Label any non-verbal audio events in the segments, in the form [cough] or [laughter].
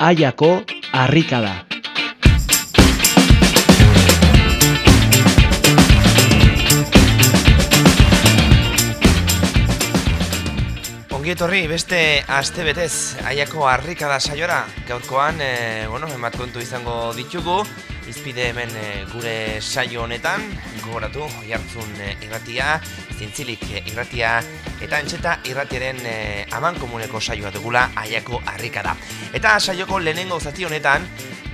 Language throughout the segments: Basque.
Aiako harrikada. Ongi etorri beste aste betez aiako harrikada saiora gaurkoan e, bueno, emat kontu izango ditugu izpide hemen e, gure saio honetan gogoratu jartzun e, irratia zintzilik e, irratia eta entxeta irratiaren e, aman komuneko saioa dugula aiako harrikada eta saioko lehenengo zati honetan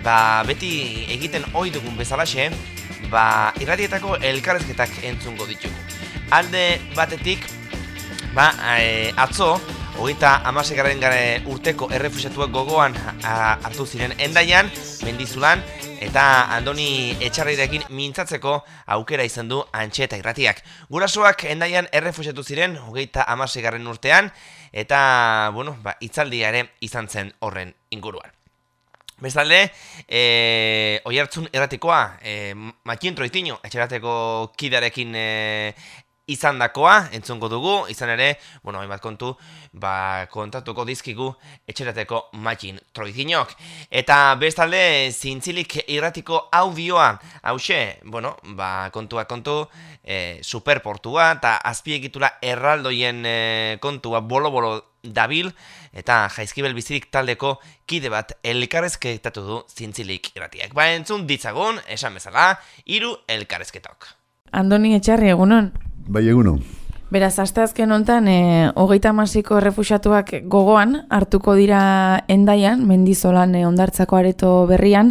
ba, beti egiten ohi dugun bezalaxe ba, irratietako elkarrezketak entzungo ditugu. Alde batetik Ba, e, atzo, hogeita amasekaren urteko errefusiatuak gogoan hartu ziren endaian, mendizulan, eta Andoni etxarrirekin mintzatzeko aukera izan du antxe eta irratiak. Gurasoak endaian errefusiatu ziren, hogeita amasekaren urtean, eta, bueno, ba, itzaldia ere izan zen horren inguruan. Bestalde, e, oi hartzun erratikoa, e, matien troitino, etxerateko kidarekin e, izan dakoa, entzungo dugu, izan ere, bueno, hainbat kontu, ba, kontatuko dizkigu etxerateko makin troizinok. Eta bestalde, zintzilik irratiko audioa, hause, bueno, ba, kontua kontu, e, superportua, eta azpiegitura erraldoien e, kontua bolo-bolo dabil, eta jaizkibel bizirik taldeko kide bat elkarrezketatu du zintzilik irratiak. Ba, entzun ditzagun, esan bezala, hiru elkarrezketok. Andoni Etxarri, egunon? Bai, eguno. Beraz, asteazken hontan, e, hogeita masiko errefusiatuak gogoan, hartuko dira endaian, mendizolan e, ondartzako areto berrian,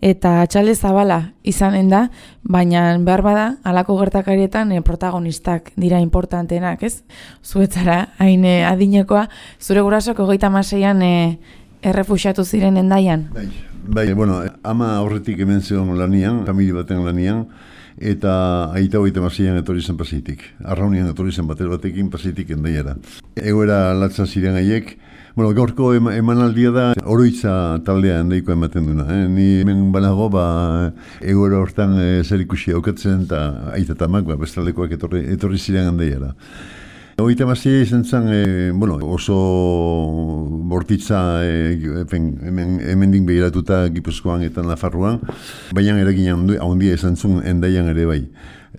eta txale zabala izanen da, baina behar bada, alako gertakarietan e, protagonistak dira importantenak, ez? Zuetzara, hain e, adinekoa, zure gurasok hogeita maseian e, errefusiatu ziren endaian? Bai, bai, bueno, ama horretik hemen zegoen lanian, familie baten lanian, eta aita hogeita mazian etorri zen pasitik. Arraunian etorri zen bater batekin pasitik endaiera. Egoera latza ziren haiek, Bueno, gaurko emanaldia da oroitza taldea endaiko ematen duna. Eh? Ni hemen banago, ba, egoera hortan e, zer ikusi aukatzen eta aita tamak, ba, bestaldekoak etorri, etorri ziren endaiera. Hogeita mazia izan zen, e, bueno, oso bortitza e, hemen, hemen behiratuta Gipuzkoan eta Nafarroan, baina eragin handia izan zuen endaian ere bai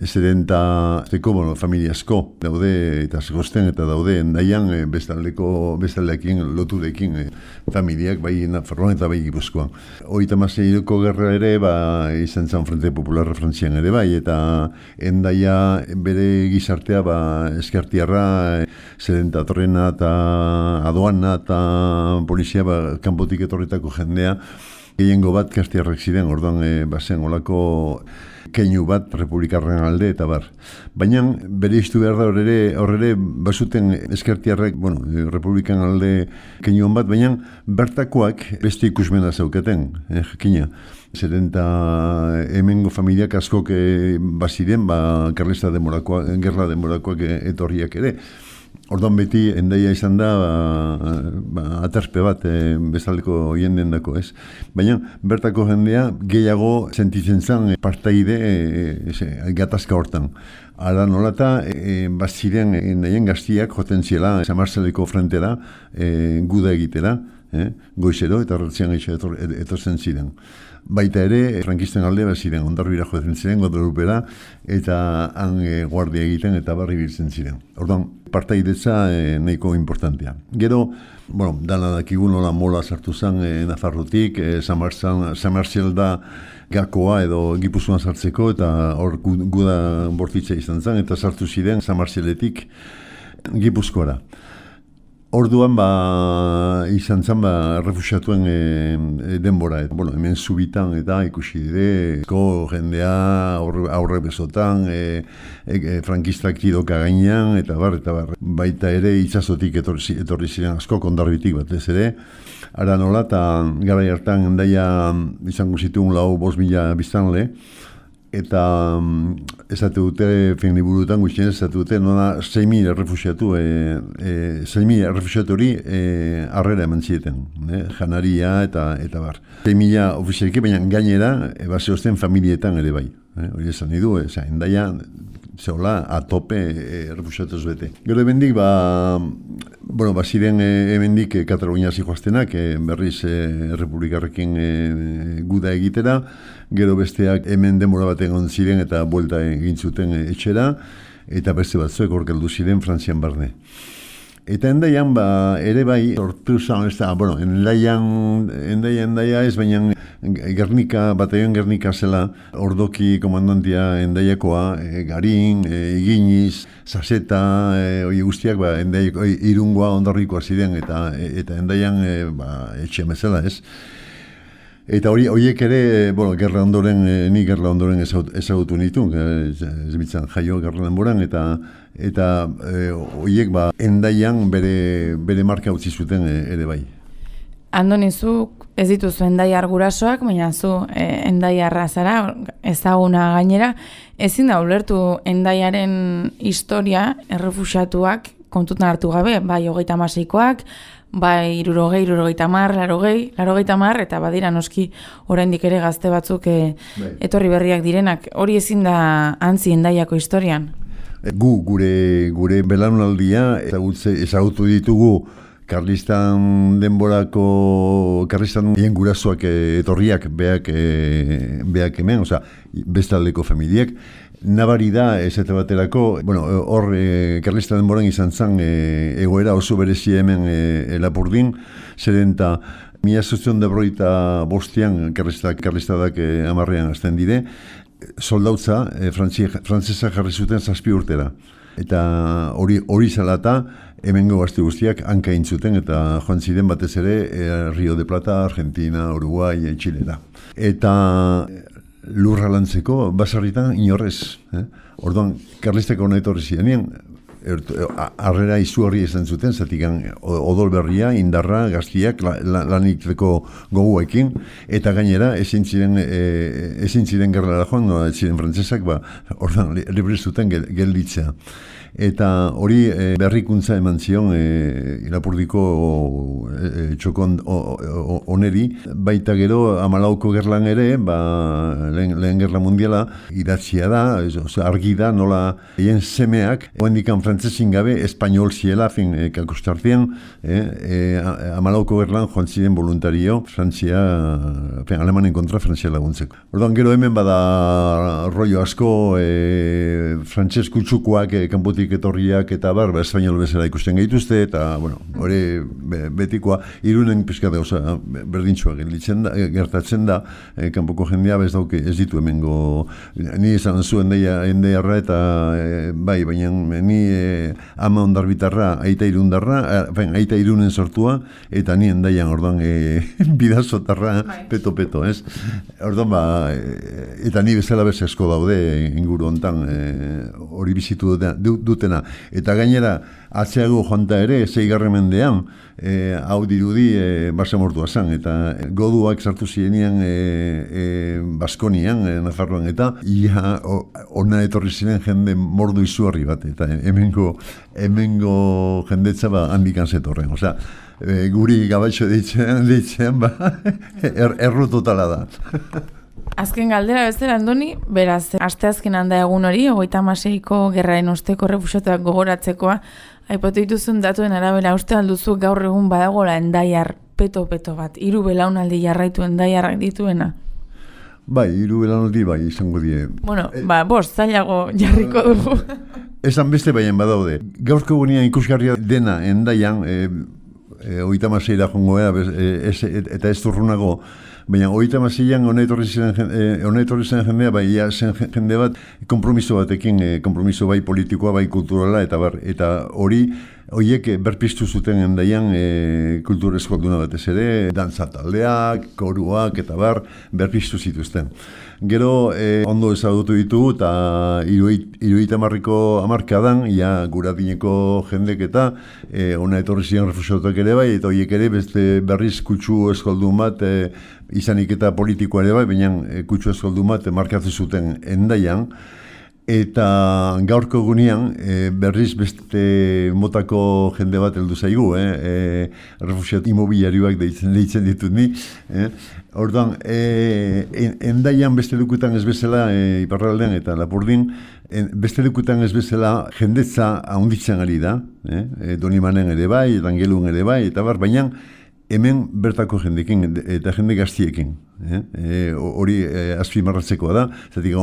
zeren eta zeko, bueno, familia asko daude eta zegosten eta daude endaian e, bestaldeko, bestaldekin loturekin e, familiak bai Nafarroan eta bai Gipuzkoan. Hoita mazeiruko gerra ere, ba, izan zan Frente Popularra Frantzian ere bai, eta endaia bere gizartea ba, eskartiarra, e, zeren eta torrena eta adoana eta polizia ba, kanpotik etorretako jendea, gehiengo bat kastiarrak ziren, orduan e, bazen olako keinu bat republikarren alde eta bar. Baina bere iztu behar da horre, horre basuten eskertiarrek, bueno, republikan alde keinu bat, baina bertakoak beste ikusmena zaukaten, eh, jakina. Zeren eta hemengo familiak askok eh, baziren, ba, gerla demorakoak etorriak ere. Orduan beti endaia izan da ba, ba, aterspe bat e, bezaleko jenden dako, ez? Baina bertako jendea gehiago sentitzen zen e, partaide e, gatazka hortan. Ara nolata, e, baziren endaian gaztiak joten ziela Samarzeleko frentera e, guda egitera, e, goizero eta ratzian gaixo etorzen ziren baita ere, frankisten alde ziren, ondarbira joetzen ziren, godorupera, eta han e, guardia egiten eta barri biltzen ziren. Orduan, partaidetza e, nahiko importantea. Gero, bueno, dana dakigun nola mola sartu zen e, Nafarrotik, e, Samarziel da gakoa edo gipuzuan sartzeko, eta hor guda bortitza izan zen, eta sartu ziren Samarzieletik gipuzkoara. Orduan ba, izan zen ba, refusiatuen e, e, denbora. Et, bueno, hemen zubitan eta ikusi dire, ko jendea aurre, aurre besotan, e, e, e, frankistak tidoka gainean, eta bar, eta bar. Baita ere itxasotik etorri, etorri ziren asko kondarbitik batez ere. Ara nola, eta gara hartan endaia izango zituen lau bos mila biztanle, eta um, esate dute, fin liburutan guztien esate dute, nona 6.000 refusiatu, e, e, 6.000 refusiatu hori e, arrera eman zieten, e, janaria eta eta bar. 6.000 ofizialki, baina gainera, e, base osten familietan ere bai. E, hori esan nidu, e, endaia, zehola, atope e, refusiatuz bete. Gero ebendik, ba, bueno, ba, ziren e, ebendik e, Katalunia zijoaztenak, e, berriz e, Republikarrekin e, guda egitera, gero besteak hemen demora bat egon ziren eta buelta egin zuten etxera, eta beste batzuek orkeldu ziren Frantzian barne. Eta endaian, ba, ere bai, sortu zan, ez da, bueno, endaian, endaian, endaia ez, baina Gernika, bataion Gernika zela, ordoki komandantia endaiakoa, e, garin, e, iginiz, saseta, e, oi guztiak, ba, endaiako, irungoa ondarrikoa ziren, eta, eta endaian, e, ba, etxe bezala ez. Eta hori horiek ere, bueno, gerra ondoren, e, ni gerra ondoren ezagutu nitu, ez bitzan jaio gerra denboran, eta eta e, horiek ba, endaian bere, bere marka utzi zuten e, ere bai. Andoni, zu ez dituzu endaiar gurasoak, baina zu e, endaiarra zara, ezaguna gainera, ezin da ulertu endaiaren historia errefusiatuak kontutan hartu gabe, bai hogeita masikoak, bai irurogei, irurogei tamar, larogei, larogei tamar, eta badira noski oraindik ere gazte batzuk e, etorri berriak direnak. Hori ezin da antzi endaiako historian? Eh, gu, gure, gure belanaldia, ezagutu ditugu, Karlistan denborako, Karlistan hien gurasoak etorriak beak, e, beak hemen, oza, bestaldeko familiek, Nabari da, eta baterako, bueno, hor, e, Karlistan denboran izan zen, e, egoera oso berezi hemen e, lapurdin, zeren eta mila zuztion de broita bostian, Karlistak, Karlistadak e, amarrean azten dire, soldautza, e, frantzesa jarri zuten zazpi urtera. Eta hori hori zalata, hemengo gazte guztiak hanka intzuten eta joan ziren batez ere e, Rio de Plata, Argentina, Uruguay, e, Chile da. Eta eh, lurra lantzeko basarritan inorrez. Eh? Orduan, karlisteko hona etorri ziren, arrera izu hori izan zuten, zatik odol berria, indarra, gaztiak, lanik la, goguekin, eta gainera, ezin ziren, e, ezin ziren gerlara joan, no, ziren frantzesak, ba, orduan, libre zuten gelditzea eta hori e, berrikuntza eman zion e, Ilapurdiko e, txokon oneri, baita gero amalauko gerlan ere, ba, lehen, lehen gerla mundiala, idatzia da, argi da, nola hien semeak, oendikan frantzesin gabe, espainol ziela, fin, e, kakostartien, e, e, amalauko gerlan joan ziren voluntario, Frantzia, fin, alemanen kontra Frantzia laguntzeko. Orduan gero hemen bada rollo asko, e, frantzes kutsukoak e, kanpotik kanpotik etorriak eta bar, ba, espainol bezala ikusten gaituzte, eta, bueno, hori betikoa, irunen pizka da, oza, berdintxua da, gertatzen da, e, kanpoko jendea bez dauke ez ditu hemengo, ni esan zuen deia, endearra eta, e, bai, baina ni e, ama ondarbitarra, aita irundarra, e, aita irunen sortua, eta ni endaian orduan [laughs] e, bidazotarra, bai. peto-peto, ez? Orduan, ba, e, eta ni bezala bez esko daude inguru hontan hori e, bizitu dut, dutena. Eta gainera, atzeago joanta ere, zeigarren mendean, e, hau dirudi e, basa mortua zen, eta goduak sartu zirenean e, e, Baskonian, e, Nafarroan, eta ia ona etorri ziren jende mordu izuarri bat, eta hemengo, hemengo jendetza ba handikan zetorren. Osea, e, guri gabatxo ditzen, ditzen, ba, [laughs] er, erru totala da. [laughs] Azken galdera bezala, Andoni, beraz, aste azken handa egun hori, ogoita maseiko gerraen osteko refusatuak gogoratzekoa, aipatu dituzun datuen arabera uste alduzu gaur egun badagola endaiar peto-peto bat, hiru belaunaldi jarraitu endaiarrak dituena? Bai, hiru belaunaldi bai, izango die. Bueno, e, ba, bost, zailago jarriko dugu. Esan beste baien badaude. Gaurko gunean ikusgarria dena endaian, e, e, oita maseira jongo, e, eta ez turrunago, Baina, oita mazian, honetorri zen, e, jendea, bai, ia zen jende bat, kompromiso batekin, e, kompromiso bai politikoa, bai kulturala, eta bar, eta hori, Hoiek eh, berpiztu zuten endaian e, kultur eskolduna batez ere, dantza taldeak, koruak eta bar, berpiztu zituzten. Gero e, ondo ezagutu ditugu eta iruita marriko amarkadan, ia guradineko jendek eta e, ona etorri ziren refusiotak ere bai, eta horiek ere beste berriz kutsu eskoldun bat e, izanik eta politikoa ere bai, baina e, kutsu eskoldun bat e, markatzen zuten endaian, Eta gaurko gunean, e, berriz beste motako jende bat heldu zaigu, eh? e, refusiat imobiliarioak deitzen, deitzen ditut ni. Eh? Orduan, e, endaian beste dukutan ez bezala e, iparraldean eta lapurdin, en, beste dukutan ez bezala jendetza ahonditzen ari da, eh? e, donimanen ere bai, erangelun ere bai, eta bar, baina hemen bertako jendekin eta jende gaztiekin. Eh? E, hori e, azpimarratzekoa da, zatik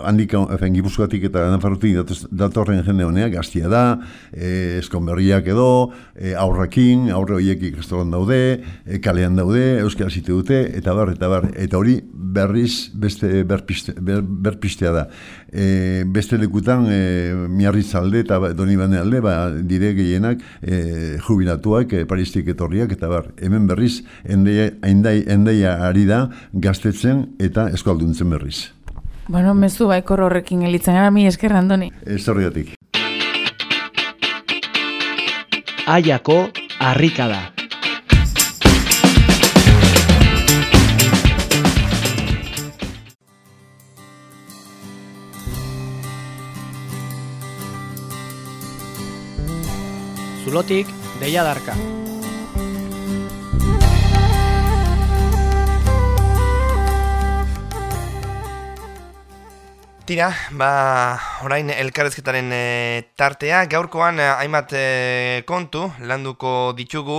handik efen gipuzkoatik eta nafarrotik datorren jende honea, gaztia da, e, eskonberriak edo, e, aurrakin, aurre horiek ikastoran daude, e, kalean daude, euskara zite dute, eta bar, eta bar, eta hori berriz beste berpiste, ber, berpistea da. E, beste lekutan, e, miarriz alde eta doni bane alde, ba, dire gehienak e, jubilatuak, e, paristik etorriak, eta bar, hemen berriz, endeia, endeia ari da, gaztetzen eta eskualduntzen berriz. Bueno, mezu baikor horrekin elitzen gara mi esker randoni. Ez horregatik. Aiako harrikada. Zulotik, deia darka. Tira, ba, orain elkarrezketaren e, tartea, gaurkoan e, hainbat e, kontu landuko ditugu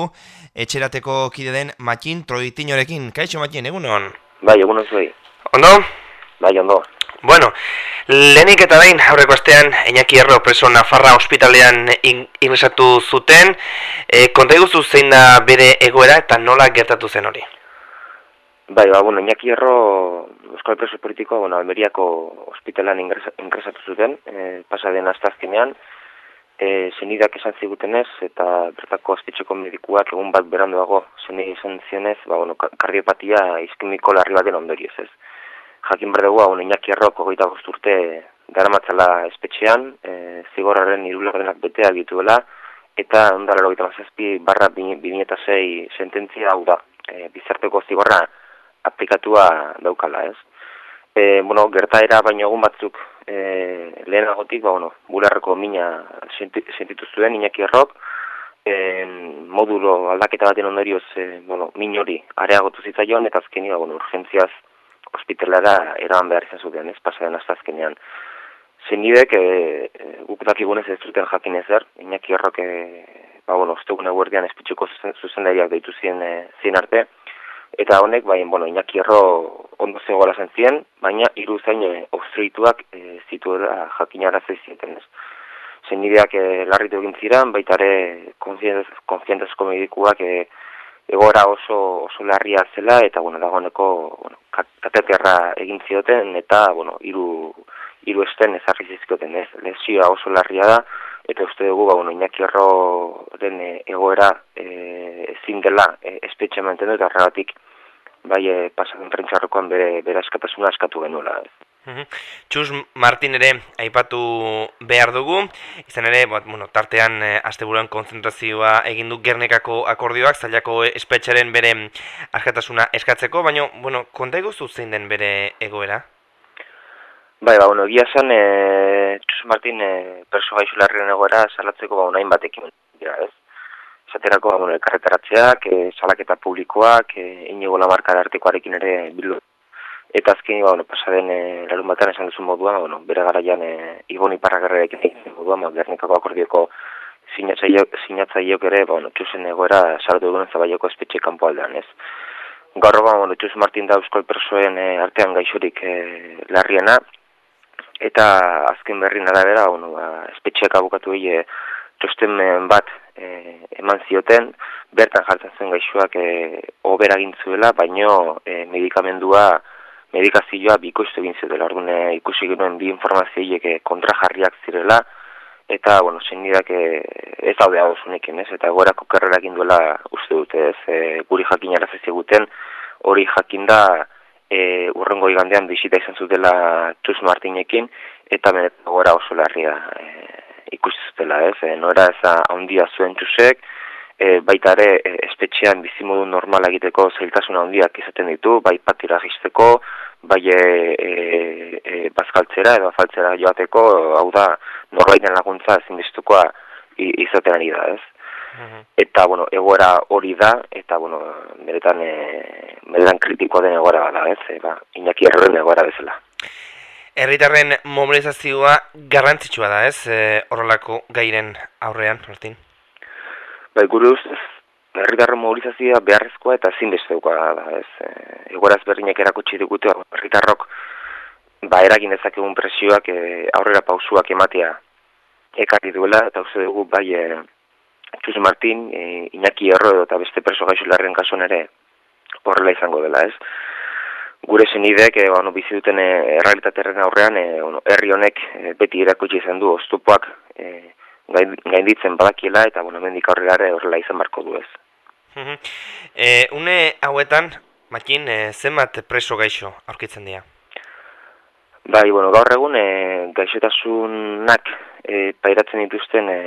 etxerateko kide den Matin Troitinorekin. Kaixo Matin, egun hon? Bai, egun hon Ondo? Bai, ondo. Bueno, lehenik eta behin aurreko astean Iñaki Erro preso Nafarra ospitalean ingresatu zuten. E, konta zein da bere egoera eta nola gertatu zen hori? Bai, ba, bueno, Iñaki Erro Euskal Preso Politiko, bueno, Almeriako ospitalan ingresatu zuten, e, pasa den astazkenean, e, zenidak esan zigutenez, eta bertako azpitxeko medikuak egun bat beranduago zenidak esan zionez, ba, bueno, kardiopatia izkimiko larri baten ondorioz ez. Jakin berdegua, bueno, Iñaki Erro kogoita gozturte garamatzala espetxean, e, zigorraren irulagardenak betea dituela, eta ondara logita mazazpi barra 2006 sententzia hau da, e, bizarteko zigorra aplikatua daukala, ez? E, bueno, gertaera baino egun batzuk e, lehenagotik, ba, bueno, bularreko mina sentitu zuen, inaki errok, e, modulo aldaketa baten ondorioz, e, bueno, min hori areagotu zitzaion, eta azkenia, bueno, urgentziaz hospitalara eraman behar izan zuten, ez, pasaren hasta azkenean. Zenidek, e, e, guk dakigunez ez zuten jakin ezer, inaki errok, e, ba, bueno, ostegun eguerdian espitxuko zuzendariak deitu zien, e, arte, Eta honek, bai, bueno, Iñaki Erro ondo zegoela zentzien, baina hiru zain e, obstruituak e, zituela jakinara zieten ez. Zen ideak e, larritu egin ziren, baita ere konfientezko medikuak e, egora oso, oso larria zela, eta, bueno, dagoeneko bueno, kateterra egin zioten, eta, bueno, hiru hiru esten ezarri zizkioten ez. Lesioa oso larria da, eta uste dugu, ba, bueno, Iñaki den e, egoera e, ezin dela e, espetxe mantendu eta horregatik bai e, pasatzen prentsarrokoan bere, bere askatasuna askatu genuela. Txus Martin ere aipatu behar dugu, izan ere, bat, bueno, tartean e, asteburuan konzentrazioa egin du Gernekako akordioak, zailako espetxaren bere askatasuna eskatzeko, baina, bueno, konta eguzu zein den bere egoera? Bai, ba, bueno, egia zen, e, Txus Martin e, perso gaixo larrien egoera salatzeko ba, unain batekin dira, ez? Esaterako, ba, bueno, elkarretaratzeak, e, salaketa publikoak, e, inigo lamarka artekoarekin ere bildu. Eta azken, ba, bueno, pasaden e, larun batean esan duzu moduan, ba, bueno, bere garaian e, Ibon Iparragerrekin egin moduan, ba, Gernikako akordioko sinatzaileok ere, ba, bueno, Txusen egoera salatu dugun zabaioko espetxe kanpo aldean, ez? Gaur, ba, bueno, Txus Martin da euskal persoen e, artean gaixorik e, larriena, eta azken berri arabera, bueno, ba, espetxeak abukatu hile txosten bat e, eman zioten, bertan jartzen zen gaixoak e, obera gintzuela, baino e, medikamendua, medikazioa bikoiztu egin zutela. Orduan ikusi genuen bi informazioiek e, kontra jarriak zirela, eta, bueno, zenidak e, ez daude hau zunekin, ez, eta gorako karrera duela uste dute, ez, e, guri jakin arazezi guten, hori jakin da, e, urrengo igandean bisita izan zutela Txus Martinekin, eta benetan gora oso larria e, ikusi zutela, ez, e, nora ez handia zuen Txusek, e, baita ere e, espetxean bizimodu normal egiteko zailtasuna handiak izaten ditu, bai patira gizteko, bai e, e, e, bazkaltzera edo afaltzera joateko, hau da, norbaiten laguntza ezinbiztukoa izaten ari da, ez? Mhm. Eta, bueno, egoera hori da, eta, bueno, beretan, e, beretan kritikoa den egoera da, ez? E, ba, inaki erroren egoera bezala. Herritarren mobilizazioa garrantzitsua da, ez? E, horrelako gairen aurrean, Martin? Bai, gure ustez, herritarren mobilizazioa beharrezkoa eta zinbesteukoa da, ez. E, egoraz berriak erakutsi digute, herritarrok ba eragin dezakegun presioak e, aurrera pausuak ematea ekarri duela, eta uste dugu bai e, Txus Martin, e, Iñaki Erro eta beste preso gaixo larren kasuan ere horrela izango dela, ez. Gure zenidek, e, bueno, bizi duten e, errealitaterren aurrean, e, bueno, herri honek e, beti erakutsi izan du oztupoak e, gainditzen badakiela eta bueno, mendik aurrera horrela izan marko du ez. e, une hauetan, makin, e, zenbat preso gaixo aurkitzen dira? Bai, bueno, gaur egun e, gaixotasunak e, pairatzen dituzten e,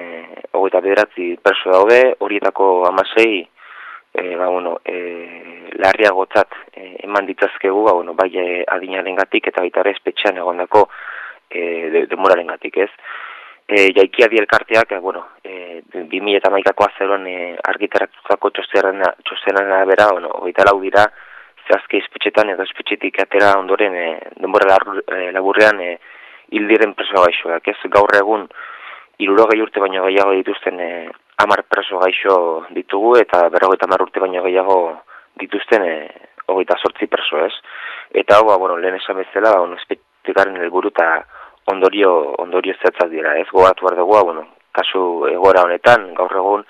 hogeita bederatzi preso daude, horietako amasei e, ba, bueno, e, larriagotzat e, eman ditzazkegu, ba, bueno, bai e, adinaren gatik eta baita ere espetxean egondako e, demoraren gatik ez? E, jaikia di elkarteak, e, bueno, e, 2000 eta maikako azeroan e, argitaratuzako txostenaren bera, bueno, oita lau dira, zehazke izpetxetan edo izpetxetik atera ondoren e, denbora e, laburrean e, hildiren preso gaixoak, ez gaur egun iruro urte baino gehiago dituzten e, amar preso gaixo ditugu eta berrogeita amar urte baino gehiago dituzten e, hogeita sortzi preso, ez? Eta hau, ba, bueno, lehen esan bezala, ba, bueno, espetxetikaren helburu eta ondorio ondorio zehatzak dira, ez gogatu behar dugu, bueno, kasu egora honetan, gaur egun,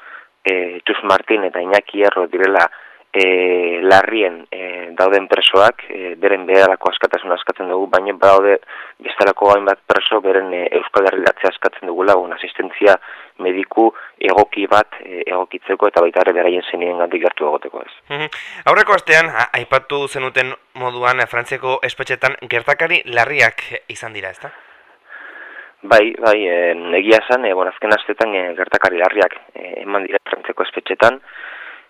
e, Txus Martin eta Iñaki Erro direla e, larrien e, dauden presoak, e, beren beharako askatasun askatzen dugu, baina badaude bestelako hainbat preso, beren e, Euskal Herrilatzea askatzen dugula, un asistentzia mediku egoki bat e, egokitzeko eta baita ere beraien zenien gandik gertu egoteko ez. Mm Aurreko astean, aipatu zenuten moduan, e, Frantziako espetxetan gertakari larriak izan dira, ezta? Bai, bai, e, negia esan, e, bon, azken astetan e, gertakari larriak e, eman dira frantzeko espetxetan,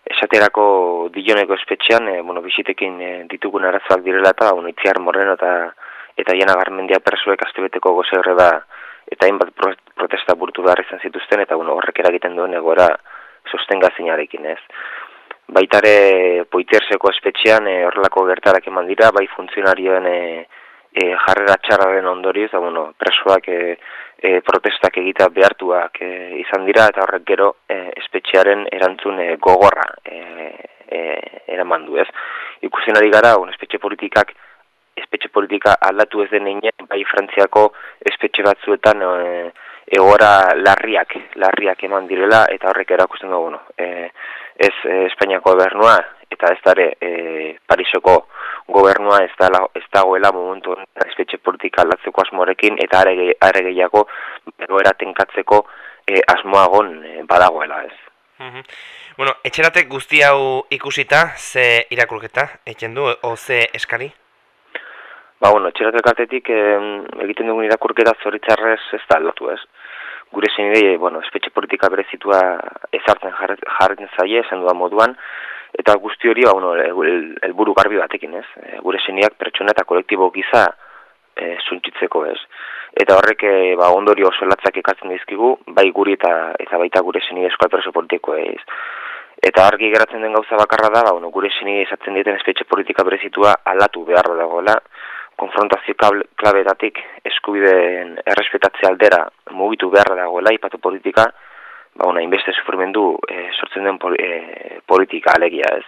esaterako diloneko espetxean, e, bueno, bisitekin e, ditugun arazoak direla eta, bueno, itziar eta eta jena garmendia persuek astebeteko goze horre da, eta hainbat protesta burtu behar izan zituzten, eta bueno, horrek eragiten duen egora sostenga zinarekin, ez. Baitare poiterseko espetxean e, horrelako gertarak eman dira, bai funtzionarioen e, e, jarrera txarraren ondorioz, da, bueno, presoak e, e, protestak egita behartuak e, izan dira, eta horrek gero e, espetxearen erantzun e, gogorra e, e, eraman du ez. Ikusen ari gara, un espetxe politikak, espetxe politika aldatu ez den einen, bai frantziako espetxe batzuetan e, egora larriak, larriak eman direla, eta horrek erakusten dugu, bueno, e, ez e, Espainiako gobernua, eta ez dara e, Pariseko gobernua ez, da, ez dagoela momentu espetxe politika aldatzeko asmoarekin eta are, are gehiago beroera tenkatzeko e, asmoagon e, badagoela ez. Mm Bueno, etxeratek guzti hau ikusita, ze irakurketa, etxen du, o ze eskari? Ba, bueno, etxeratek atetik e, egiten dugun irakurketa zoritzarrez ez da aldatu ez. Gure zen idei, bueno, espetxe politika berezitua ezartzen jarretzen zaie, esan duan moduan, eta guzti hori ba bueno helburu garbi batekin, ez? E, gure seniak pertsona eta kolektibo giza e, suntzitzeko, ez? Eta horrek e, ba ondorio oso latzak ekatzen dizkigu, bai guri eta eta baita gure seni eskal preso politiko, ez? Eta argi geratzen den gauza bakarra da, ba, bueno, gure seni esatzen dieten espetxe politika berezitua aldatu beharra dagoela, konfrontazio klabetatik eskubideen errespetatze aldera mugitu beharra dagoela, ipatu politika, ba, una inbeste sufrimendu e, sortzen den e, politika alegia ez.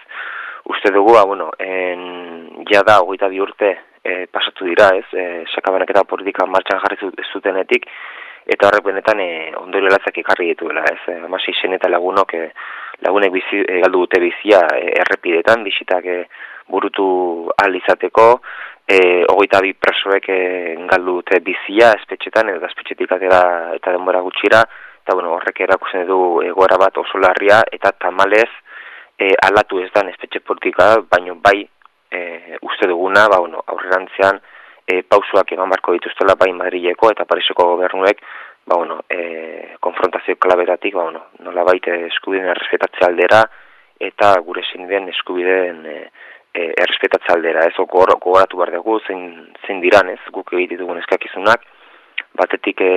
Uste dugu, ba, bueno, en, ja da, hogeita bi urte e, pasatu dira ez, e, sakabenak eta politika martxan jarri zutenetik, eta horrek benetan e, ondorio latzak ikarri dituela ez. E, Amasi zen eta lagunok, e, lagunek bizi, e, galdu dute bizia e, errepidetan, bisitak e, burutu ahal izateko, e, hogeita bi presoek e, galdu dute bizia espetxetan, edo espetxetik atera eta denbora gutxira, eta bueno, horrek erakusten du egoera bat oso larria, eta tamalez e, alatu ez da espetxe politika, baino bai e, uste duguna, ba, bueno, aurrerantzean e, pausuak eman barko dituztela bai Madrileko eta Pariseko gobernuek, ba, bueno, e, konfrontazio klabetatik, ba, bueno, nola baite eskubideen errespetatze aldera, eta gure ziniden eskubideen e, e, errespetatze aldera, ez gogoratu behar dugu, zein, zein diran, ez, guk egite dugun eskakizunak, batetik e,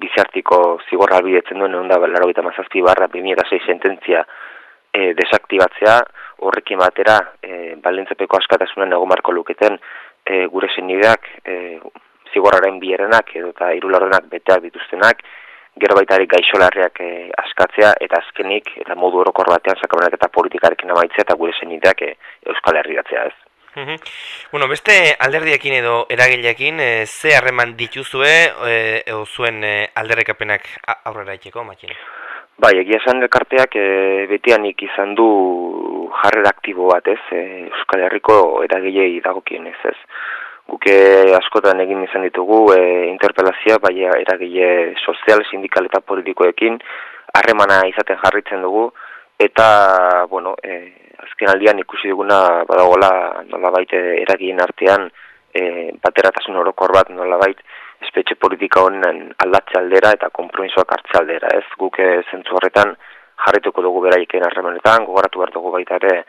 biziartiko zigorra albidetzen duen, egun da, laro gita mazazpi barra, 2006 sententzia e, desaktibatzea, horrekin batera, e, balentzepeko askatasunen egon marko luketen, e, gure zenideak, e, zigorraren bierenak, edo eta irularrenak beteak dituztenak, gero baitarik gaixolarriak e, askatzea, eta azkenik, eta modu orokor batean, sakabenak eta politikarekin amaitzea, eta gure zenideak e, Euskal Herriatzea ez. Bueno, beste alderdiekin edo eragileekin, e, ze harreman dituzue e, edo zuen e, alderrekapenak aurrera itxeko, matxin? Bai, egia esan elkarteak e, betianik izan du jarrera aktibo bat ez, e, Euskal Herriko eragilei dagokien ez? Ez guke askotan egin izan ditugu e, interpelazioa bai eragile sozial, sindikal eta politikoekin harremana izaten jarritzen dugu eta bueno, e, azken aldian ikusi duguna badagola nolabait eragileen artean e, bateratasun orokor bat nolabait espetxe politika honen aldatze aldera eta konpromisoak hartze aldera, ez? Guke zentzu horretan jarrituko dugu beraiken harremanetan, gogoratu behar dugu baita ere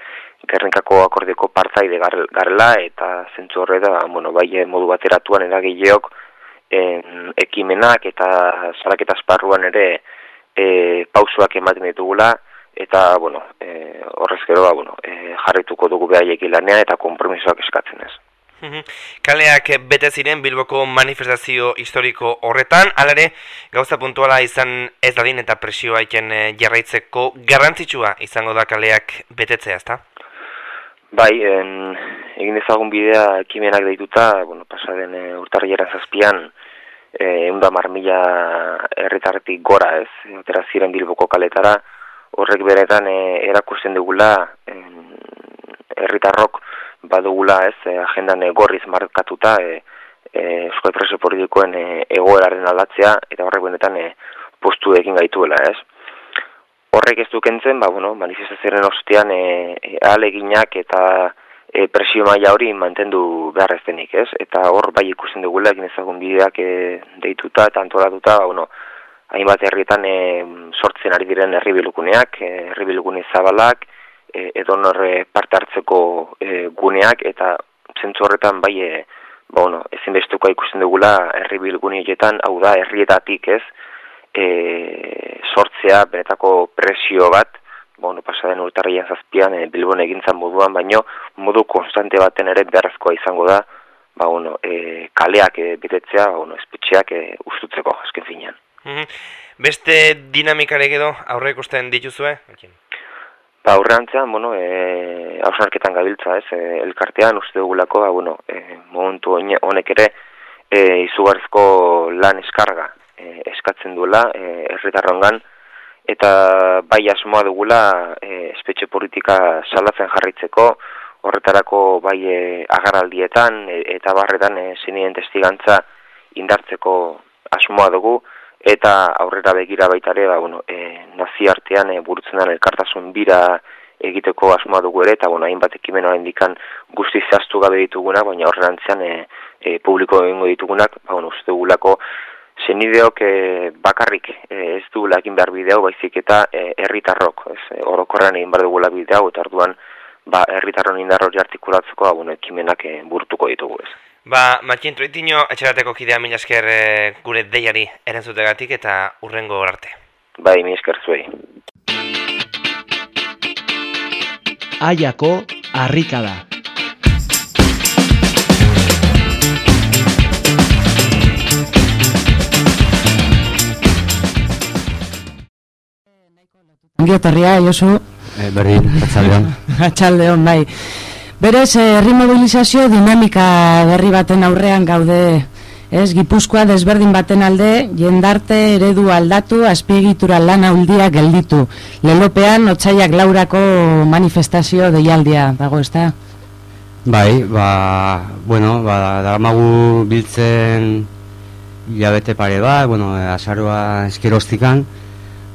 gerrenkako akordeko partaide garela eta zentzu horre bueno, bai eh, modu bateratuan eragileok en, ekimenak eta salaketa esparruan ere e, pausuak ematen ditugula eta, bueno, e, horrez gero, ba, bueno, e, jarrituko dugu beraiekin lanean eta konpromisoak eskatzen ez. Kaleak bete ziren Bilboko manifestazio historiko horretan, alare gauza puntuala izan ez dadin eta presioa iken eh, jarraitzeko garrantzitsua izango da kaleak betetzea, ezta? Bai, en, egin ezagun bidea ekimenak deituta, bueno, pasaden e, urtarri zazpian, e, eunda marmila erretarretik gora ez, otera ziren Bilboko kaletara, horrek beretan e, erakusten dugula herritarrok badugula ez e, agendan e, gorriz markatuta e, e, euskal preso politikoen e, egoeraren aldatzea eta horrek benetan e, postu egin gaituela ez. Horrek ez dukentzen, ba, bueno, manifestazioaren ostean e, e, aleginak eta e, presio maila hori mantendu behar ez denik ez. Eta hor bai ikusten dugula egin ezagun bideak e, deituta eta antolatuta, ba, bueno, hainbat herrietan e, sortzen ari diren herribilukuneak, e, herribilukune zabalak, e, edonor parte hartzeko e, guneak eta zentzu horretan bai e, ba, bueno, ezinbestuko ikusten dugula herri bilgunietan, hau da herrietatik ez e, sortzea benetako presio bat ba, bueno, pasaden urtarrian zazpian e, bilbon egintzan moduan, baino modu konstante baten ere beharrezkoa izango da ba, bueno, e, kaleak e, betetzea, ba, bueno, espetxeak e, ustutzeko, azken finean. Beste dinamikarek edo aurre ikusten dituzue? Ba, aurreantzean, bueno, e, hausnarketan gabiltza, ez, e, elkartean uste dugulako, ba, bueno, e, momentu honek ere, e, izugarzko lan eskarga e, eskatzen duela, e, erritarrongan, eta bai asmoa dugula e, espetxe politika salatzen jarritzeko, horretarako bai e, agaraldietan e, eta barretan e, zinien testigantza indartzeko asmoa dugu, eta aurrera begira baita ere, ba, bueno, e, nazi artean e, burutzen den elkartasun bira egiteko asmoa dugu ere, eta bueno, hainbat ekimenoa indikan guzti zaztu gabe dituguna, baina horrelantzean e, e, publiko egingo ditugunak, ba, bueno, uste dugulako zenideok e, bakarrik e, ez dugula egin behar bideo, baizik eta e, erritarrok, ez, e, orokorrean egin behar dugula bideo, eta orduan, ba, erritarron indar hori artikulatzeko, ba, bueno, ekimenak e, burutuko ditugu ez. Ba, Matxin Troitino, etxerateko kidea mila esker e, gure deiari erantzutegatik eta urrengo arte. Bai, mila esker zuei. Aiako harrikada. Ongiotarria, Josu. Eh, berdin, atxaldeon. [laughs] atxaldeon, bai. Berez, eh, herri mobilizazio dinamika berri baten aurrean gaude, ez, Gipuzkoa desberdin baten alde, jendarte eredu aldatu, azpiegitura lana uldia gelditu. Lelopean, otxaiak laurako manifestazio deialdia, dago, ez da? Bai, ba, bueno, ba, daramagu biltzen hilabete pare bat, bueno, azaroa eskerostikan,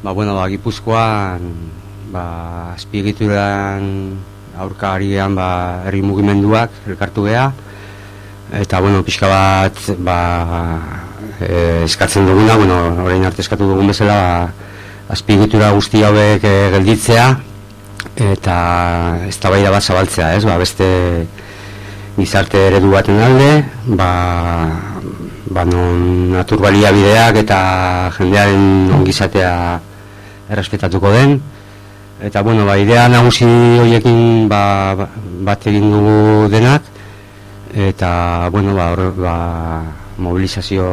ba, bueno, ba, gipuzkoan, ba, azpiegituran aurkarian, ba, herri mugimenduak elkartu geha, eta, bueno, pixka bat, ba, e, eskatzen duguna, bueno, orain arte eskatu dugun bezala, ba, azpiegitura guzti hauek e, gelditzea, eta ez da bat zabaltzea, ez, ba, beste gizarte eredu baten alde, ba, ba non naturbalia bideak eta jendearen ongizatea errespetatuko den. Eta, bueno, ba, idea nagusi horiekin ba, bat egin dugu denak, eta, bueno, ba, or, ba, mobilizazio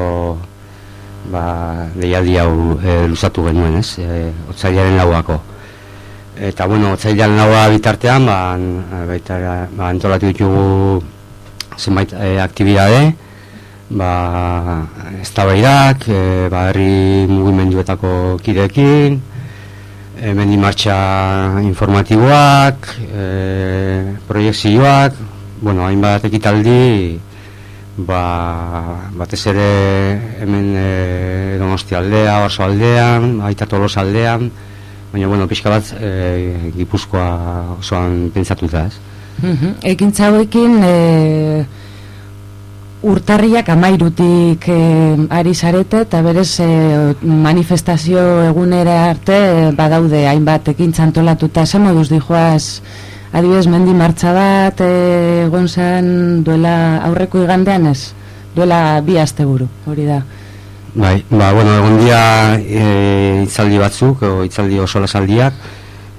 ba, deialdi hau e, luzatu genuen, ez, e, otzailaren lauako. Eta, bueno, otzailan laua bitartean, ba, baita, ba, entolatu ditugu zenbait e, aktibidade, ba, ez da behirak, e, ba, herri mugimenduetako kidekin, e, mendi martxa informatiboak, e, proiektzioak, bueno, hainbat ekitaldi, ba, batez ere hemen e, donosti aldea, oso aldean, aita tolos aldean, baina bueno, pixka bat e, gipuzkoa osoan pentsatuta ez. Ekin txauekin e, urtarriak amairutik e, ari zarete eta berez e, manifestazio egunera arte e, badaude hainbat ekin txantolatuta esan moduz dijoaz adibidez mendi martxa bat e, gonzan duela aurreko igandean ez? Duela bi aste buru hori da. Bai, ba, bueno, egon dia e, itzaldi batzuk, o itzaldi oso lasaldiak,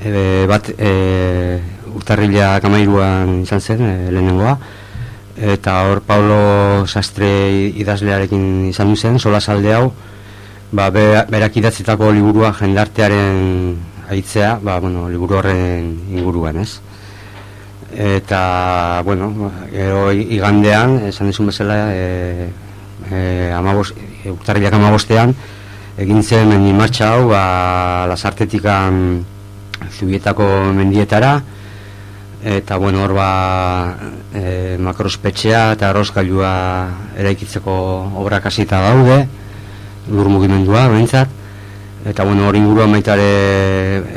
e, bat e, urtarrila kamairuan izan zen, e, lehenengoa, eta hor Paulo Sastre idazlearekin izan zen, sola salde hau, ba, be, berak idatzitako liburua jendartearen aitzea, ba, bueno, liburu horren inguruan, ez? Eta, bueno, gero igandean, esan dizun bezala, e, e, amabos, urtarriak amabostean, egin zen mendi martxa hau, ba, lasartetikan zubietako mendietara, eta bueno, hor ba, e, makrospetxea eta arrozkailua eraikitzeko obrak hasita daude, lur mugimendua, behintzat, eta bueno, hori inguruan baitare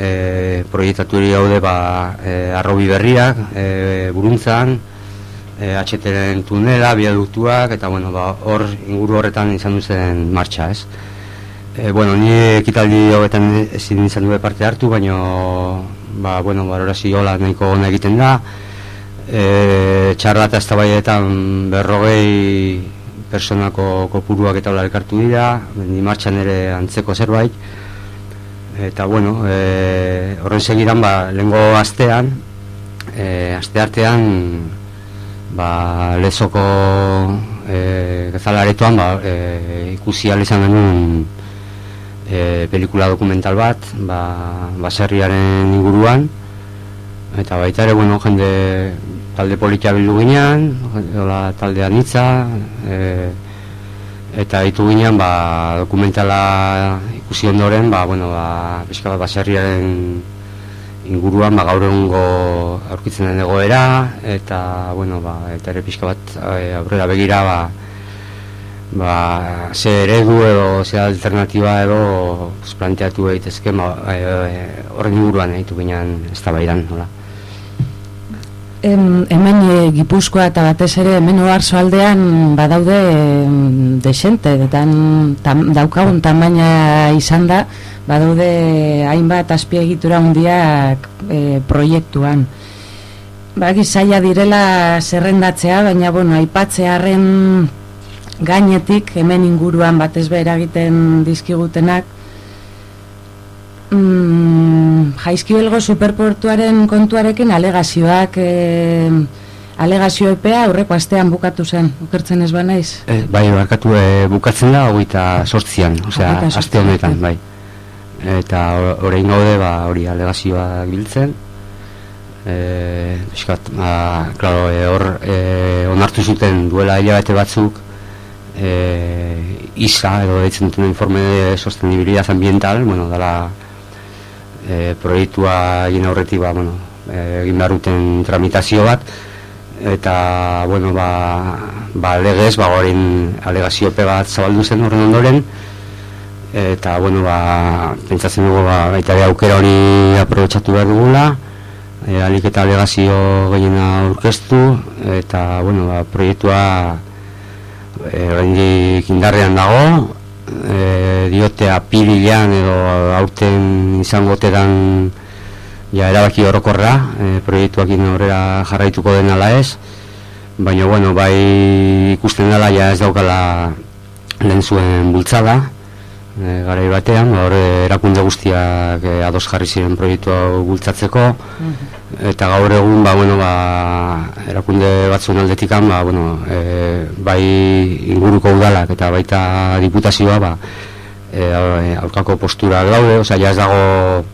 e, proiektatu daude ba, e, arrobi berriak, e, buruntzan, e, atxeteren tunela, biaduktuak, eta bueno, ba, hor inguru horretan izan duzen martxa, ez? E, bueno, ni ekitaldi horretan ezin izan duen parte hartu, baina ba, bueno, balorazio hola nahiko hona egiten da, e, txarra eta eztabaidetan berrogei personako kopuruak eta elkartu dira, ni martxan ere antzeko zerbait, eta bueno, e, horren segidan, ba, lehenko astean, e, aste artean, ba, lezoko e, gezalaretoan ba, e, ikusi izan genuen e, pelikula dokumental bat ba, baserriaren inguruan. Eta baita ere bueno, jende talde politia bildu ginean talde anitza e, eta ditu ginean ba, dokumentala ikusi ondoren ba, bueno, ba, baserriaren inguruan ba, gaur egungo aurkitzen den egoera eta bueno ba eta ere pixka bat e, aurrera begira ba ba ze eredu edo ze alternativa edo planteatu daitezke ba, e, horren inguruan ditu ginean eztabaidan nola Em, hemen e, Gipuzkoa eta batez ere hemen oarzo aldean badaude em, desente dan, tam, daukagun tamaina izan da badaude hainbat azpiegitura hundiak e, proiektuan. Baki zaila direla zerrendatzea, baina bueno, aipatzearen gainetik hemen inguruan batez behar egiten dizkigutenak mm, jaizkibelgo superportuaren kontuarekin alegazioak e, alegazio epea aurreko astean bukatu zen, ukertzen ez banaiz? E, bai, barkatu e, bukatzen da, hogeita sortzian, osea, aste honetan, bai. Eta orain gaude ba hori alegazioa biltzen. Eh eskat ba claro e, hor e, onartu zuten duela hilabete batzuk eh isa edo deitzen duten informe sostenibilidad ambiental bueno dala e, proiektua egin aurretik ba bueno e, egin behar tramitazio bat eta bueno, ba, ba legez, ba, horren alegaziope bat zabaldu zen horren ondoren, eta bueno, ba, pentsatzen dugu ba, baita de aukera hori aprobetsatu behar dugula, e, alik eta alegazio gehiena aurkeztu, eta bueno, ba, proiektua e, indarrean dago, e, diote apirilean edo aurten izango tedan ja erabaki orokorra, e, proiektuak horrela jarraituko den ala ez, baina bueno, bai ikusten dela ja ez daukala lehen zuen bultzada, e, garai batean, ba, hor erakunde guztiak e, ados jarri ziren proiektua bultzatzeko, mhm. eta gaur egun ba, bueno, ba, erakunde batzuen aldetikan, ba, bueno, e, bai inguruko udalak eta baita diputazioa, ba, e, aurkako postura daude, osea, ja ez dago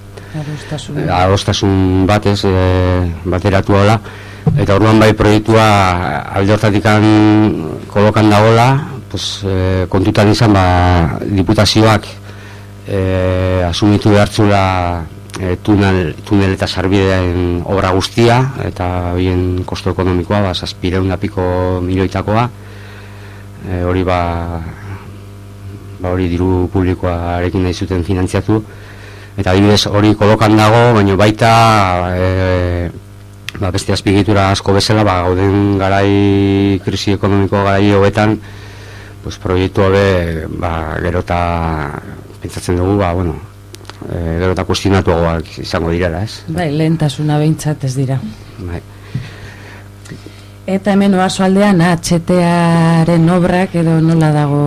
adostasun. batez e, bateratu hola eta orduan bai proiektua alde hortatik kolokan dagoela pues, e, kontutan izan ba, diputazioak e, asumitu behartzula e, tunel, tunel eta sarbideen obra guztia eta bien kosto ekonomikoa ba, saspireun piko milioitakoa. E, hori ba, ba hori diru publikoa arekin nahi zuten finantziatu. Eta adibidez hori kolokan dago, baina baita e, ba, beste azpigitura asko bezala, ba, gauden garai krisi ekonomiko garai hobetan, pues, proiektu hobe ba, gerota pentsatzen dugu, ba, bueno, e, gerota kuestionatu izango direla, ez? Bai, lehentasuna behintzat ez dira. Bai. Eta hemen oazo aldean, HTA-aren obrak edo nola dago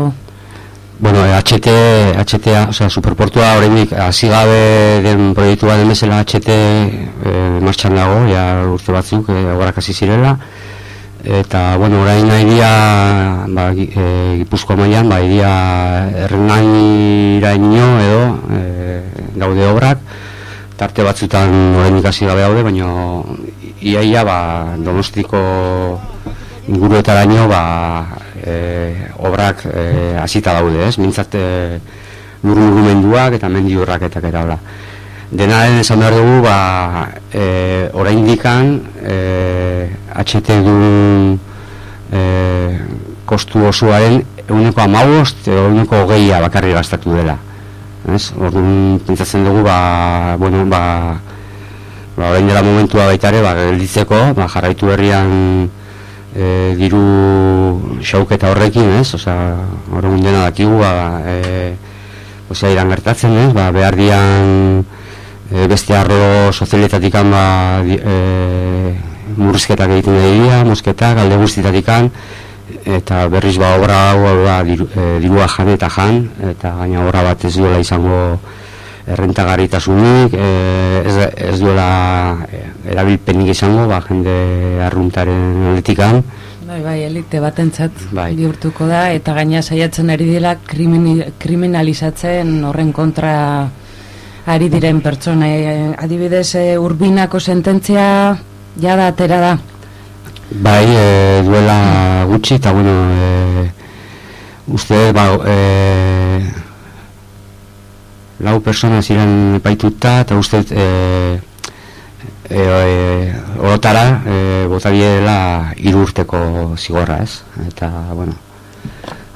Bueno, HT, HTA, o sea, superportua horrenik hasi gabe den proiektua den bezala HT eh, martxan dago, ja urte batzuk, eh, horak hasi zirela. Eta, bueno, orain nahi dia, ba, e, Gipuzko mailan, ba, idia errenain edo e, daude obrak, tarte batzutan orain ikasi gabe daude, baina iaia, ba, donostiko inguruetaraino, ba, e, obrak e, hasita daude, ez? Mintzat e, lur eta mendi urraketak eta hola. Dena den esan behar dugu, ba, e, orain dikan, e, HT du e, kostu osoaren eguneko amagost, eguneko geia bakarri gastatu dela. Ez? Orduan, pentsatzen dugu, ba, bueno, ba, ba, orain dela momentua baitare, ba, gelditzeko, ba, jarraitu herrian, e, diru xauketa horrekin, ez? Osea, hor egun dena dakigu, ba, e, osea, iran gertatzen, ez? Ba, behar dian e, beste arro sozialetatik ba, e, murrizketak egiten dira, mosketak, alde guztitatik eta berriz ba, obra hau da, diru, e, dirua jan eta jan, eta gaina obra bat ez duela izango errentagarritasunik, e, ez, ez duela erabilpenik izango, ba, jende arruntaren aldetikan. Bai, bai, elite batentzat bai. bihurtuko da, eta gaina saiatzen ari dela kriminalizatzen horren kontra ari diren pertsona. E, adibidez, e, urbinako sententzia jada atera da. Bai, e, duela gutxi, eta bueno, e, uste, ba, e, lau persona ziren epaituta eta uste e, e, e, orotara e, botabiela irurteko zigorra ez eta bueno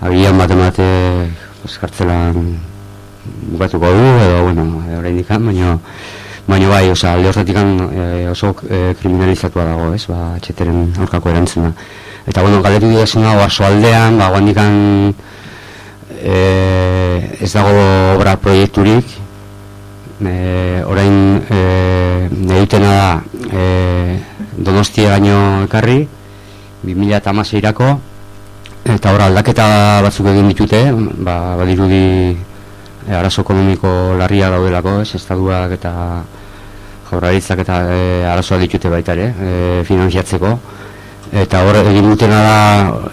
agian bat emate eskartzelan bukatuko du edo bueno orain dikan baina baina bai oza, alde horretik e, oso e, kriminalizatua dago ez? Ba, txeteren aurkako erantzuna. Eta bueno galetu dira zuna aldean ba, guandikan e, ez dago obra proiekturik. E, orain e, nehutena da e, donostia baino ekarri 2000 irako eta ora aldaketa batzuk egin ditute ba, badirudi e, arazo ekonomiko larria daudelako ez estaduak eta jaurlaritzak eta e, arazoa ditute baita ere e, finanziatzeko eta hor egin dutena da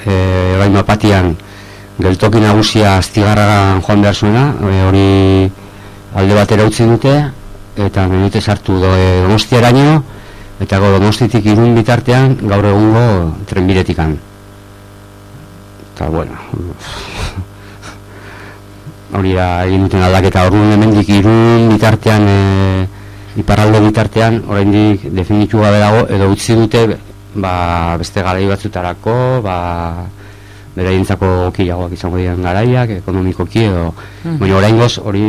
e, orain mapatian geltoki nagusia astigarragan joan behar zuena, e, hori alde batera utzi dute, eta menute sartu do, e, donostiaraino, eta go donostitik irun bitartean gaur egungo trenbiretikan. Eta, bueno, hori da egin duten aldaketa hori hemendik irun bitartean, e, iparralde bitartean, oraindik definitu gabe dago, edo utzi dute ba, beste garai batzutarako, ba, beraientzako okiagoak izango diren garaiak, ekonomikoki edo, mm. baina oraingoz hori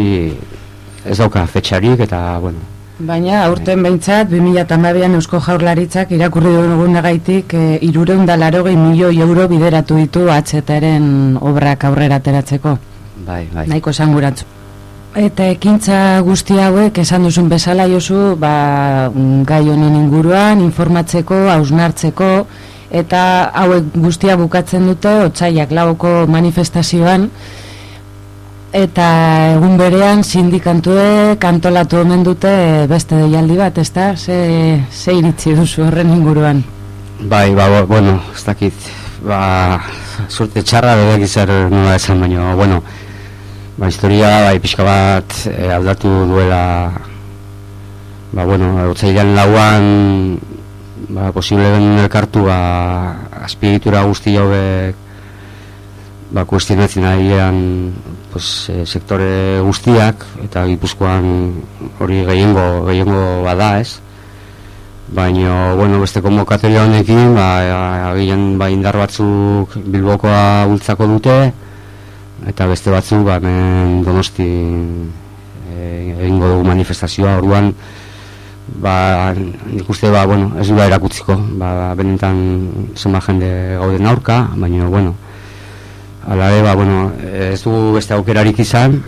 ez dauka fetxarik eta, bueno, Baina, aurten behintzat, 2008an Eusko Jaurlaritzak irakurri dugun negaitik e, irureun milioi euro bideratu ditu atzetaren obrak aurrera ateratzeko. Bai, bai. Naiko esan Eta ekintza guzti hauek esan duzun bezala jozu, ba, gai honen inguruan, informatzeko, hausnartzeko, eta hauek guztia bukatzen dute, otzaiak lauko manifestazioan, eta egun berean sindikantuek antolatu omen dute beste deialdi bat, ezta? Ze, ze iritzi duzu horren inguruan? Bai, ba, bueno, ez dakit, ba, surte txarra bebek izar nola esan baino, bueno, ba, historia, bai, pixka bat e, aldatu duela, ba, bueno, otzailan lauan, ba, posible den elkartu, ba, azpigitura guzti jobek, ba, kuestionatzen ahilean pues, e, sektore guztiak eta gipuzkoan hori gehiengo, gehiengo bada ez? Baina bueno, beste konvokatoria honekin ba, agian ba, indar batzuk bilbokoa bultzako dute eta beste batzuk ba, men donosti e, egingo dugu manifestazioa. Orduan ba, nik uste ba, bueno, ez duela erakutziko ba, benetan zenba jende gauden aurka baina bueno, Ala ba, bueno, ez du beste aukerarik izan,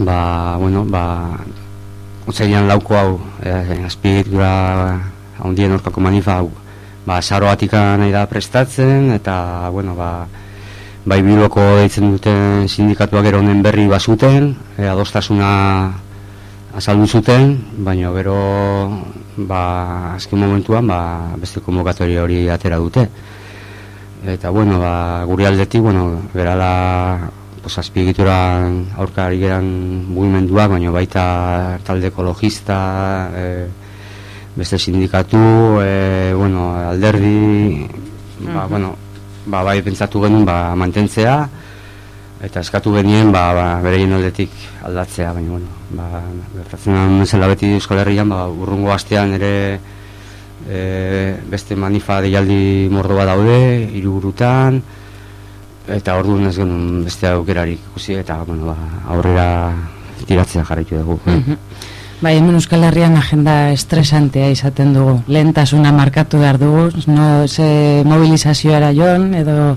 ba, bueno, ba, otzailan lauko hau, eh, azpigitura ondien orkako manifa hau, ba, saroatika nahi da prestatzen, eta, bueno, ba, bai biloko deitzen duten sindikatuak gero honen berri bazuten, e, adostasuna azaldu zuten, baina gero, ba, azken momentuan, ba, beste konvokatoria hori atera dute. Eta bueno, ba, guri aldetik, bueno, berala pues, azpigituran aurka ari geran mugimenduak, baina baita talde ekologista, e, beste sindikatu, e, bueno, alderdi, ba, bueno, ba, bai pentsatu genuen ba, mantentzea, eta eskatu genien ba, ba, bereien aldetik aldatzea, baina, bueno, ba, gertatzen zela beti Euskal Herrian, ba, urrungo astean ere, e, beste manifa deialdi mordo bat daude, irugurutan, eta ordu ez genuen beste aukerarik ikusi, eta bueno, ba, aurrera tiratzea jarraitu dugu. Mm Bai, hemen Euskal Herrian agenda estresantea izaten dugu. Lehentasuna markatu behar dugu, no, ze mobilizazioa joan, edo...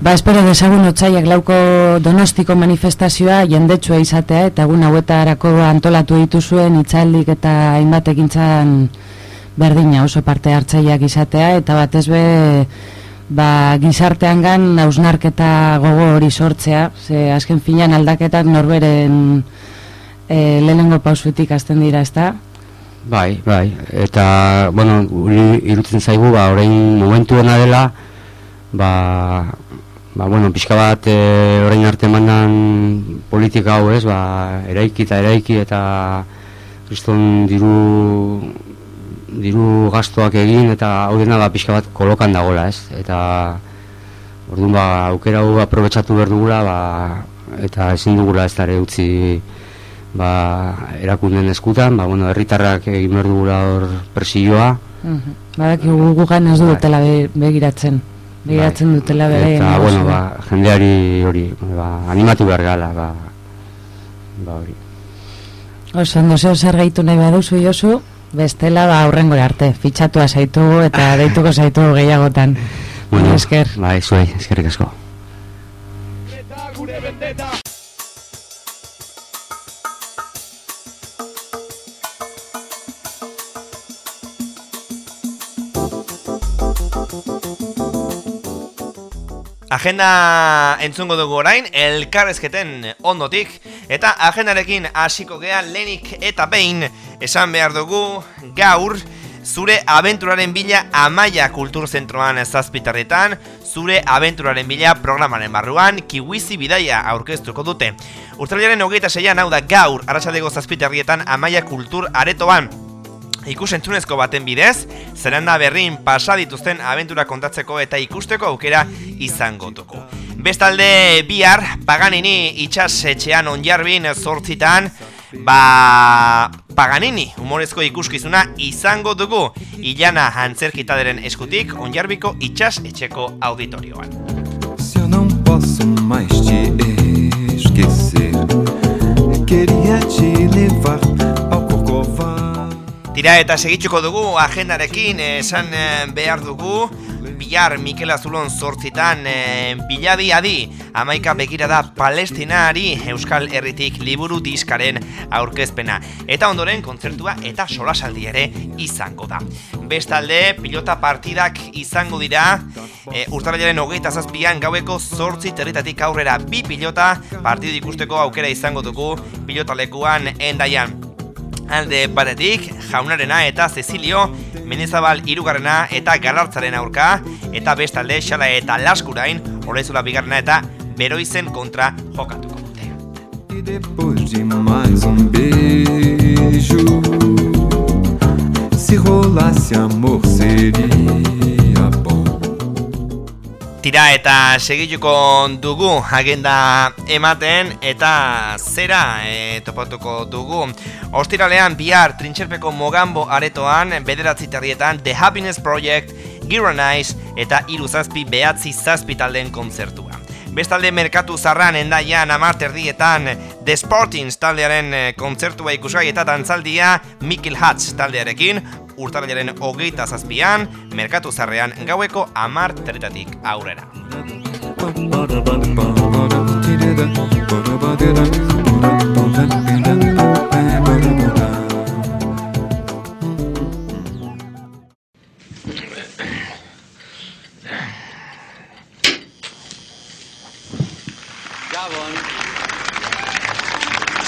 Ba, espero desagun otzaiak lauko donostiko manifestazioa jendetsua izatea, eta egun hauetarako antolatu dituzuen itzaldik eta hainbat egintzan berdina oso parte hartzaileak izatea eta batez be ba, gizartean gan hausnarketa gogo hori sortzea, ze azken finean aldaketak norberen e, lehenengo pausutik azten dira, ezta? Bai, bai, eta, bueno, irutzen zaigu, ba, orain momentu dela, ba, ba, bueno, pixka bat e, orain arte mandan politika hau ez, ba, eraiki eta eraiki eta kriston diru diru gastoak egin eta hau dena da pixka bat kolokan dagoela, ez? Eta orduan ba aukera hau aprobetxatu behar dugula, ba, eta ezin dugula ez dara utzi ba, erakunden eskutan, ba, bueno, herritarrak egin behar dugula hor persioa. Mhm. Badak gugan ez dutela begiratzen. Begiratzen dutela bere. Eta, bueno, ba, jendeari hori, ba, animatu behar gala, ba, ba hori. Oso, ondo zer gaitu nahi baduzu, Josu? Bestela ba aurrengora arte, fitxatua zaitugu eta deituko zaitugu gehiagotan. Bueno, esker. Bai, zuei, eskerrik asko. Agenda entzungo dugu orain, elkarrezketen ondotik, eta agendarekin hasiko gea lenik eta behin esan behar dugu gaur zure abenturaren bila amaia kulturzentroan zazpitarretan, zure abenturaren bila programaren barruan kiwizi bidaia aurkeztuko dute. Urtaliaren hogeita seian hau da gaur arrasadego zazpitarrietan amaia kultur aretoan, ikusentzunezko baten bidez, zeranda berrin pasa dituzten abentura kontatzeko eta ikusteko aukera izango dugu. Bestalde bihar, paganini itxas etxean onjarbin zortzitan, Ba, Paganini, humorezko ikuskizuna izango dugu Ilana Antzerkitaderen eskutik onjarbiko itxas etxeko auditorioan. Se não posso mais te esquecer, queria te levar. Tira eta segitzuko dugu agendarekin eh, esan eh, behar dugu. Bilar Mikel Azulon zortzitan e, biladi adi. Amaika begirada palestinari Euskal Herritik liburu diskaren aurkezpena. Eta ondoren kontzertua eta solasaldi ere izango da. Bestalde pilota partidak izango dira. E, Urtarriaren hogeita zazpian gaueko zortzi territatik aurrera bi pilota Partidu ikusteko aukera izango dugu. Pilotalekuan endaian alde batetik jaunarena eta Cecilio Menezabal irugarrena eta galartzaren aurka eta bestalde xala eta laskurain horrezula bigarrena eta beroizen kontra jokatuko dute. Eta segituko dugu agenda ematen eta zera e, topatuko dugu. Ostiralean bihar trintxerpeko mogambo aretoan bederatzi terrietan The Happiness Project, Gira Nice eta Iru Zazpi behatzi zazpi taldeen kontzertua. Bestalde merkatu zarran endaian amarterdietan The Sportings taldearen eh, kontzertua ikusgai eta dantzaldia Mikel Hatz taldearekin urtarrilaren hogeita zazpian, merkatu zarrean gaueko amar teretatik aurrera.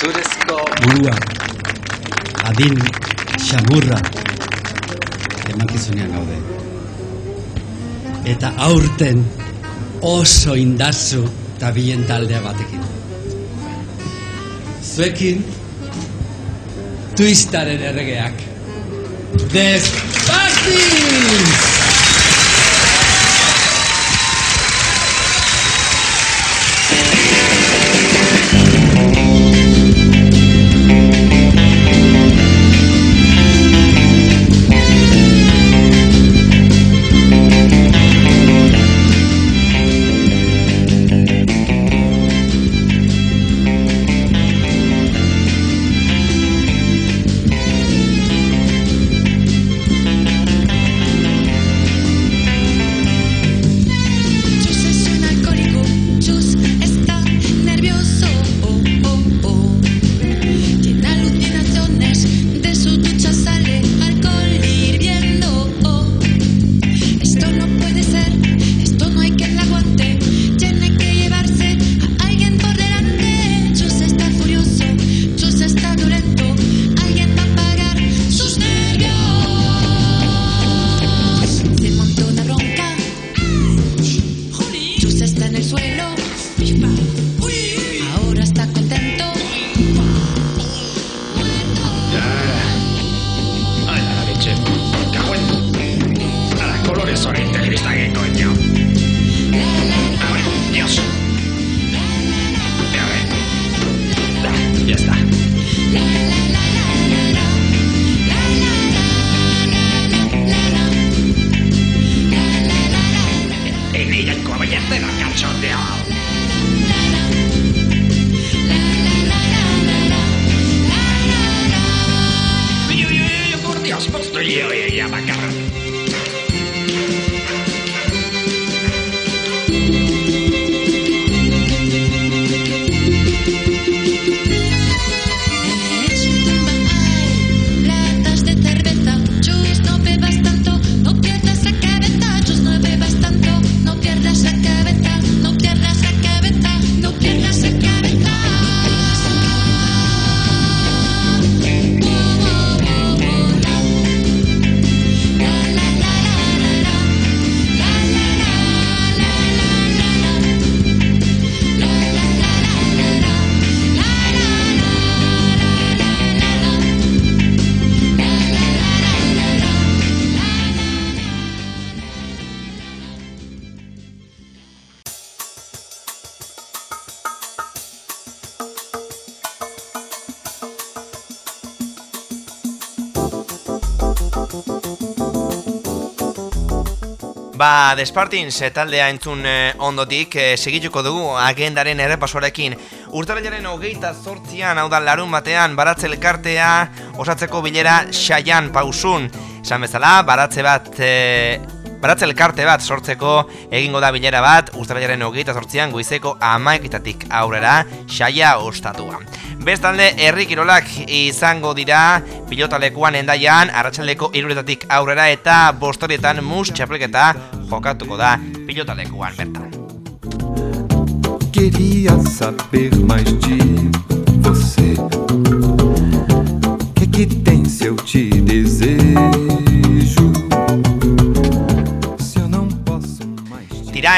Zurezko burua, adin, xamurra, emankizunean gaude. Eta aurten oso indazu eta bien taldea batekin. Zuekin, twistaren erregeak. Despaziz! Ba, Despartins eh, taldea entzun eh, ondotik eh, segituko dugu agendaren errepasoarekin. Urtarrilaren hogeita zortzian, hau da larun batean, baratze elkartea osatzeko bilera xaian pausun. Esan bezala, baratze bat... Eh, Baratze elkarte bat sortzeko egingo da bilera bat, urtarrilaren hogeita zortzian goizeko amaikitatik aurrera xaia ostatua. Bestalde, herri kirolak izango dira pilotalekuan endaian, arratsaldeko iruretatik aurrera eta bostorietan mus txapelketa jokatuko da pilotalekuan bertan. Queria saber mais de você. Que que tem se eu te desejo?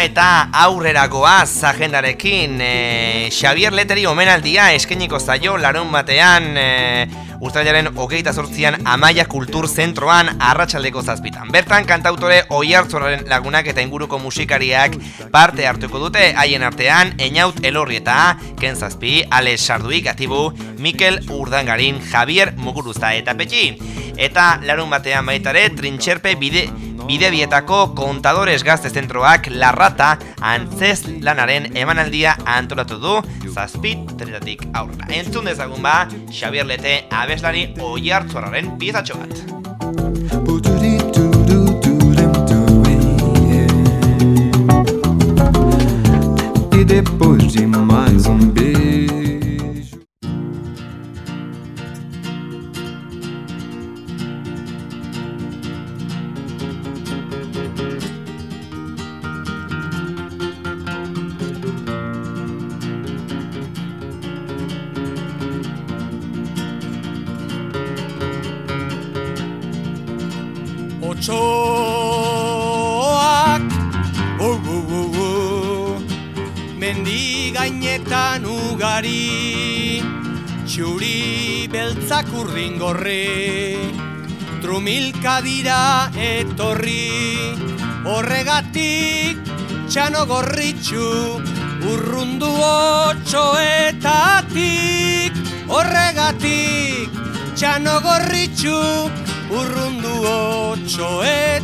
Eta aurrera goaz agendarekin e, Xavier Leteri omenaldia eskeniko zaio larun batean e, Uztailaren hogeita zortzian Amaia Kultur Zentroan arratsaldeko zazpitan. Bertan kantautore oiartzoraren lagunak eta inguruko musikariak parte hartuko dute haien artean Einaut Elorri eta Ken Zazpi, Ale Sarduik, Atibu, Mikel Urdangarin, Javier Muguruza eta Petxi. Eta larun batean baitare Trintxerpe bide, bidebietako kontadores gazte zentroak larrata antzez lanaren emanaldia antolatu du zazpit teretatik aurra. Entzun dezagun ba, Xavier Lete abeslari oiartzuarraren piezatxo bat. Depois de Gainetan ugari Txuri beltzak urdin gorri Trumilka dira etorri Horregatik txano gorritxu Urrundu otsoetatik Horregatik txano gorritxu urrundu otsoetatik.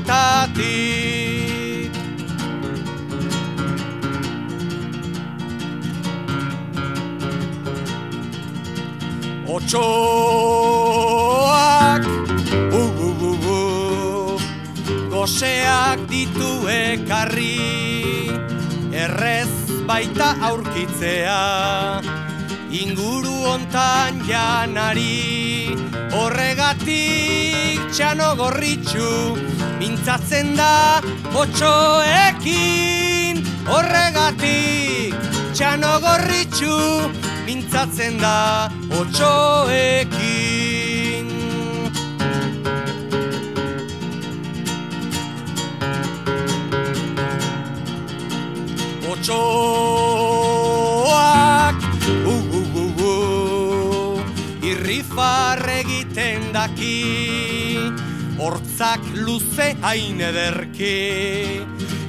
Otsoak, uh, uh, uh, uh, goseak ditu ekarri, errez baita aurkitzea inguru hontan janari horregatik txano gorritxu mintzatzen da otxoekin horregatik txano gorritxu mintzatzen da otxoekin Otxoak uh, uh, uh, uh, Irrifar egiten daki. Hortzak luze hain ederki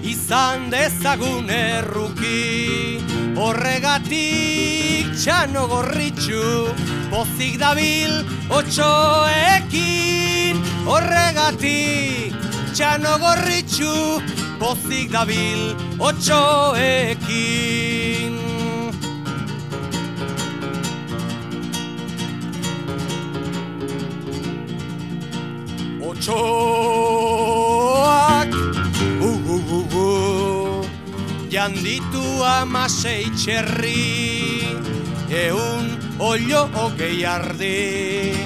Izan dezagun erruki Horregatik txano gorritxu Pozik dabil otxoekin. Horregatik txano gorritxu Pozik dabil otxoekin. Otxoak uh, uh, uh, uh, Janditu amasei txerri Eun olio hogei ardi.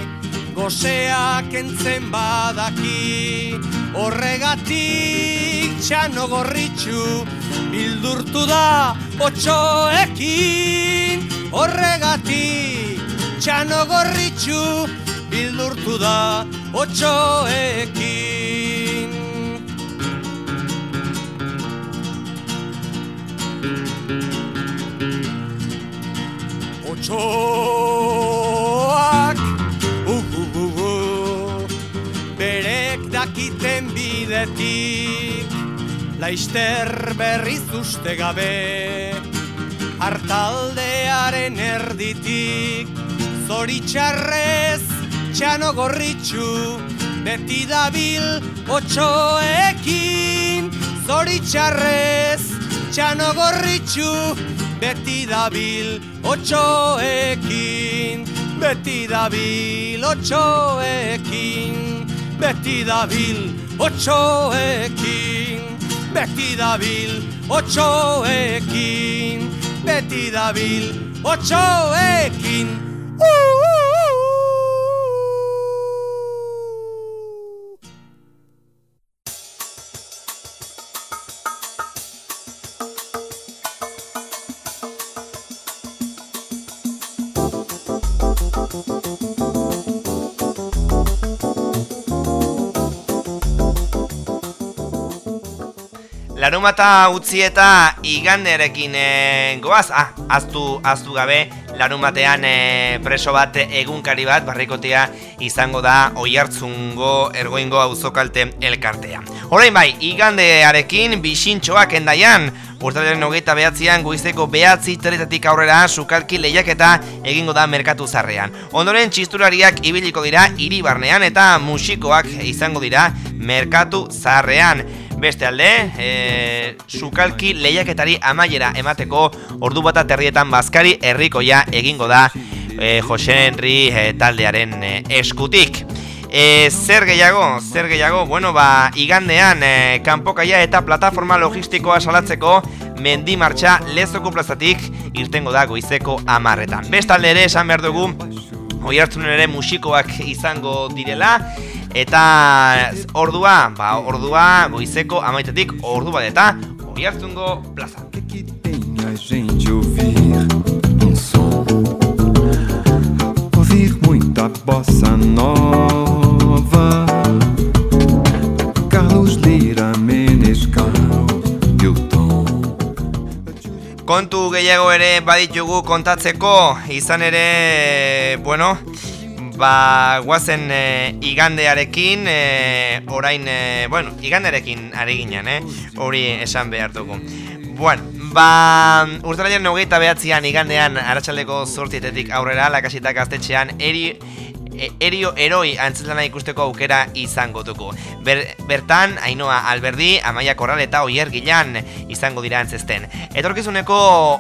Goseak entzen badaki Horregatik txano gorritxu Bildurtu da otxoekin. Horregatik txano gorritxu Bildurtu da otxoekin Otxoak uh, uh, uh, uh, Berek dakiten bidetik Laister berriz uste gabe. Artaldearen erditik Zoritxarrez txano gorritxu Beti dabil otxoekin. Zoritxarrez txano gorritxu beti dabil otxoekin beti dabil otxoekin beti dabil otxoekin beti dabil otxoekin beti dabil otxoekin uh, Larumata utzi eta igandearekin e, goaz, ah, aztu, aztu gabe, larumatean e, preso bat egunkari bat, barrikotea izango da oihartzungo ergoingo auzokalte elkartea. Horain bai, igandearekin bisintxoak endaian, Urtaren hogeita behatzean goizeko behatzi teretatik aurrera sukalki lehiaketa egingo da merkatu zarrean. Ondoren txisturariak ibiliko dira iribarnean eta musikoak izango dira merkatu zarrean. Beste alde, e, sukalki lehiaketari amaiera emateko ordu bata terrietan bazkari herrikoia egingo da e, Jose Henry e, taldearen e, eskutik. E, zer gehiago, zer gehiago, bueno, ba, igandean, e, kanpokaia eta plataforma logistikoa salatzeko mendi martxa lezoko plazatik irtengo da goizeko amarretan. Bestalde ere, esan behar dugu, oi ere musikoak izango direla, eta ordua, ba, ordua goizeko amaitetik ordu bat eta oi hartzungo plaza. ouvir um muita bossa nova. Carlos Lira, Menescal e. Kontu gehiago ere baditugu kontatzeko, izan ere, bueno, ba, guazen e, igandearekin, e, orain, e, bueno, igandearekin ari ginen, eh? hori esan behar dugu. Bueno, ba, urtaraian hogeita behatzean igandean aratsaldeko zortietetik aurrera, lakasitak gaztetxean, eri, erio eroi antzilana ikusteko aukera izango dugu. Ber, bertan, Ainoa Alberdi, Amaia Korral eta Oier Gilan izango dira antzesten. Etorkizuneko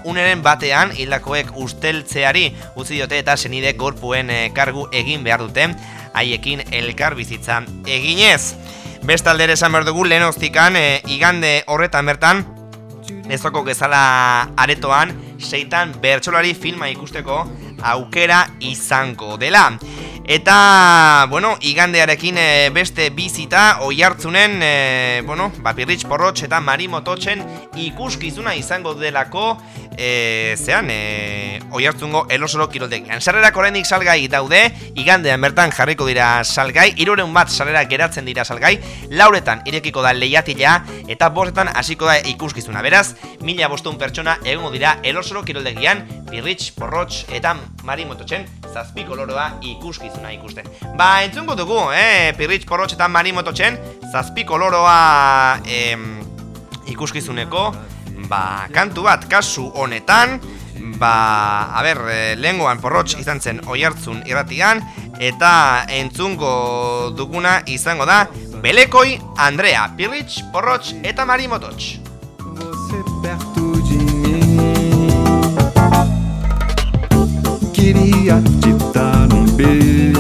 uneren batean, hildakoek usteltzeari utzi diote eta senide gorpuen eh, kargu egin behar duten, haiekin elkar bizitzan eginez. Bestalde ere esan behar dugu, lehen oztikan, e, igande horretan bertan, Ezoko gezala aretoan, seitan bertsolari filma ikusteko aukera izango dela. Eta, bueno, igandearekin e, beste bizita oi hartzunen, e, bueno, Bapirritx Porrotx eta Mari Mototxen ikuskizuna izango delako, e, zean, e, oi hartzungo elosoro kiroldegian. Sarrerak oraindik salgai daude, igandean bertan jarriko dira salgai, irureun bat sarrera geratzen dira salgai, lauretan irekiko da lehiatila, eta bostetan hasiko da ikuskizuna. Beraz, mila bostun pertsona egongo dira elosoro kiroldegian, Pirritx Porrotx eta Mari Mototxen zazpi koloroa ikuskizuna ikusten. Ba, entzungo dugu, eh? Pirritx Porrotx eta Mari Mototxen zazpi koloroa em, ikuskizuneko ba, kantu bat kasu honetan ba, a ber, eh, lehengoan porrotx izan zen oihartzun irratian eta entzungo duguna izango da Belekoi Andrea, Pirritx, Porrotx eta Mari Mototx. Queria te dar um beijo.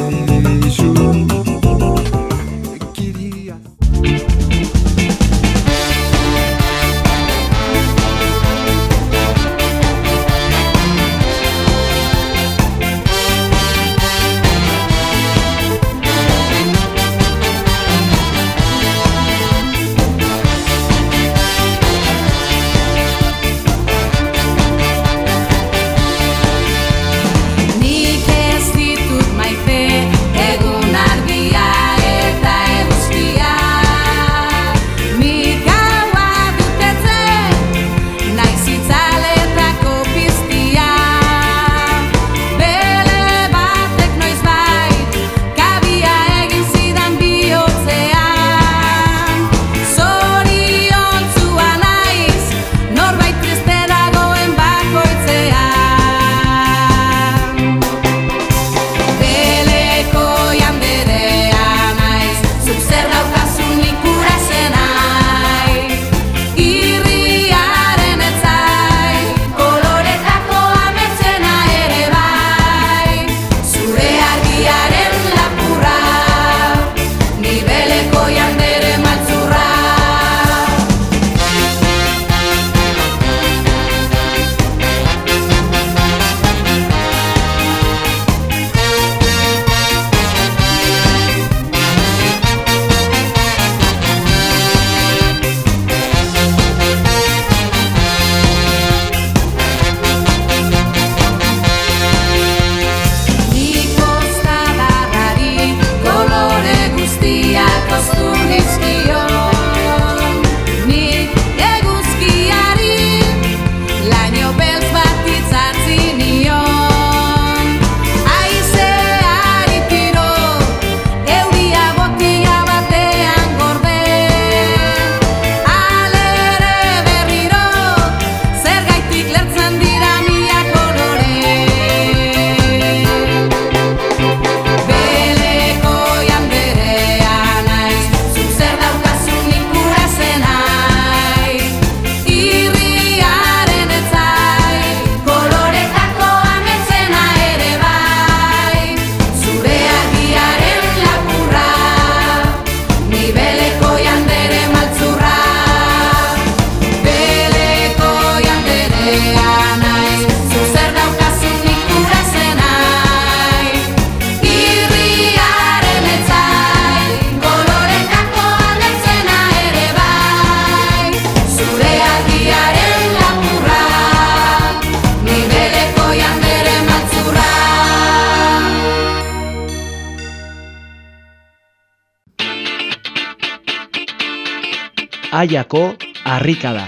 Aiako harrikada.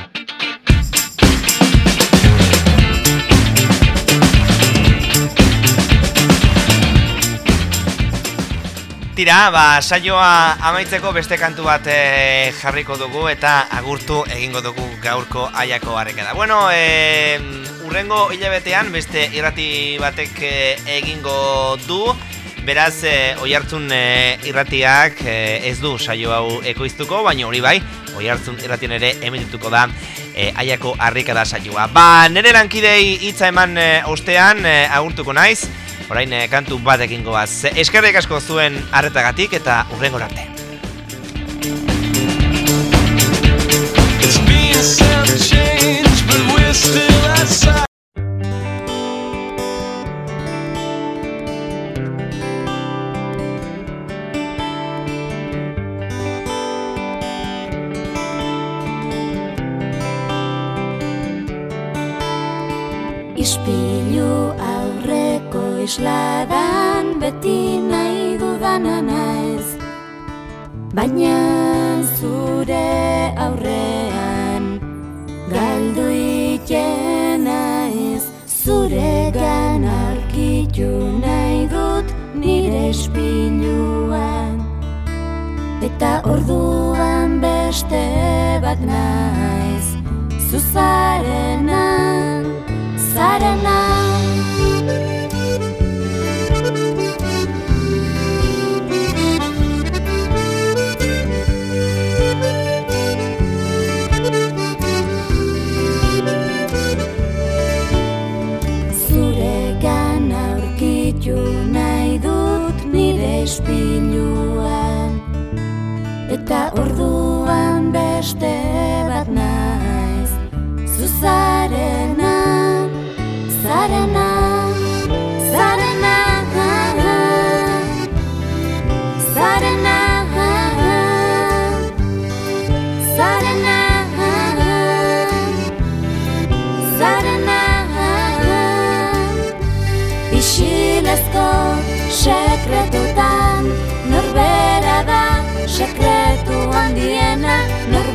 Tira, ba, saioa amaitzeko beste kantu bat eh, jarriko dugu eta agurtu egingo dugu gaurko aiako harrekada. Bueno, e, urrengo hilabetean beste irrati batek eh, egingo du, beraz, e, oi hartzun irratiak eh, ez du saio hau ekoiztuko, baina hori bai, oi hartzun irratien ere emitituko da e, aiako harrikada saioa. Ba, nire lankidei hitza eman e, ostean e, agurtuko naiz, Orain eh, kantu bat egingo goaz. Eskerrik asko zuen arretagatik eta urrengo arte. It's been some change, but we're still outside. Beti nahi dudana naiz. Baina zure aurrean galdu iten naiz. Zure gan aurkitu nahi dut nire ispiluan Eta orduan beste bat naiz. Zuzarena, zarena beste bat naiz. Zuzarena,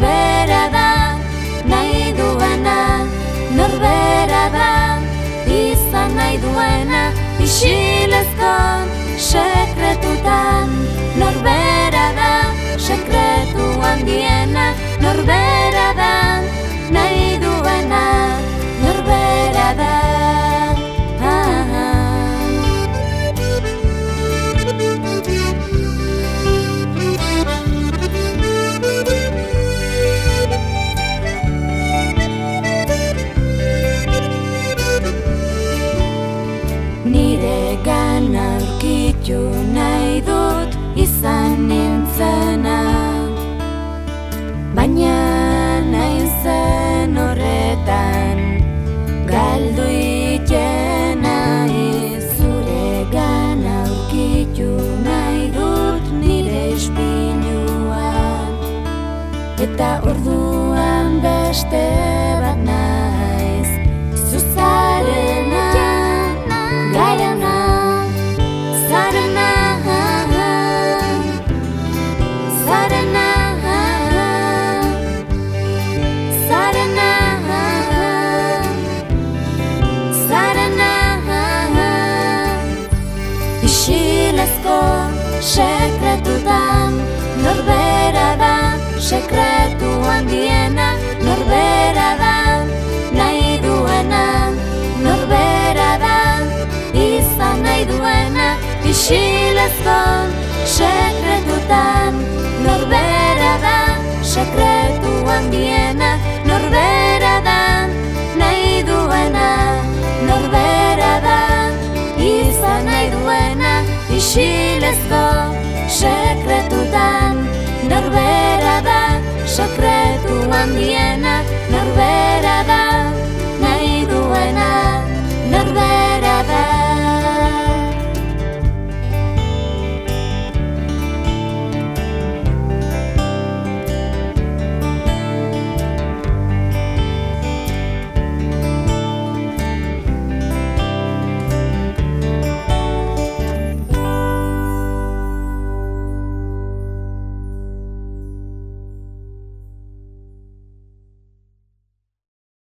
Norbera da nahi duena Norbera da izan nahi duena Isilezko sekretutan. Norbera da sekretu handiena Norbera da nahi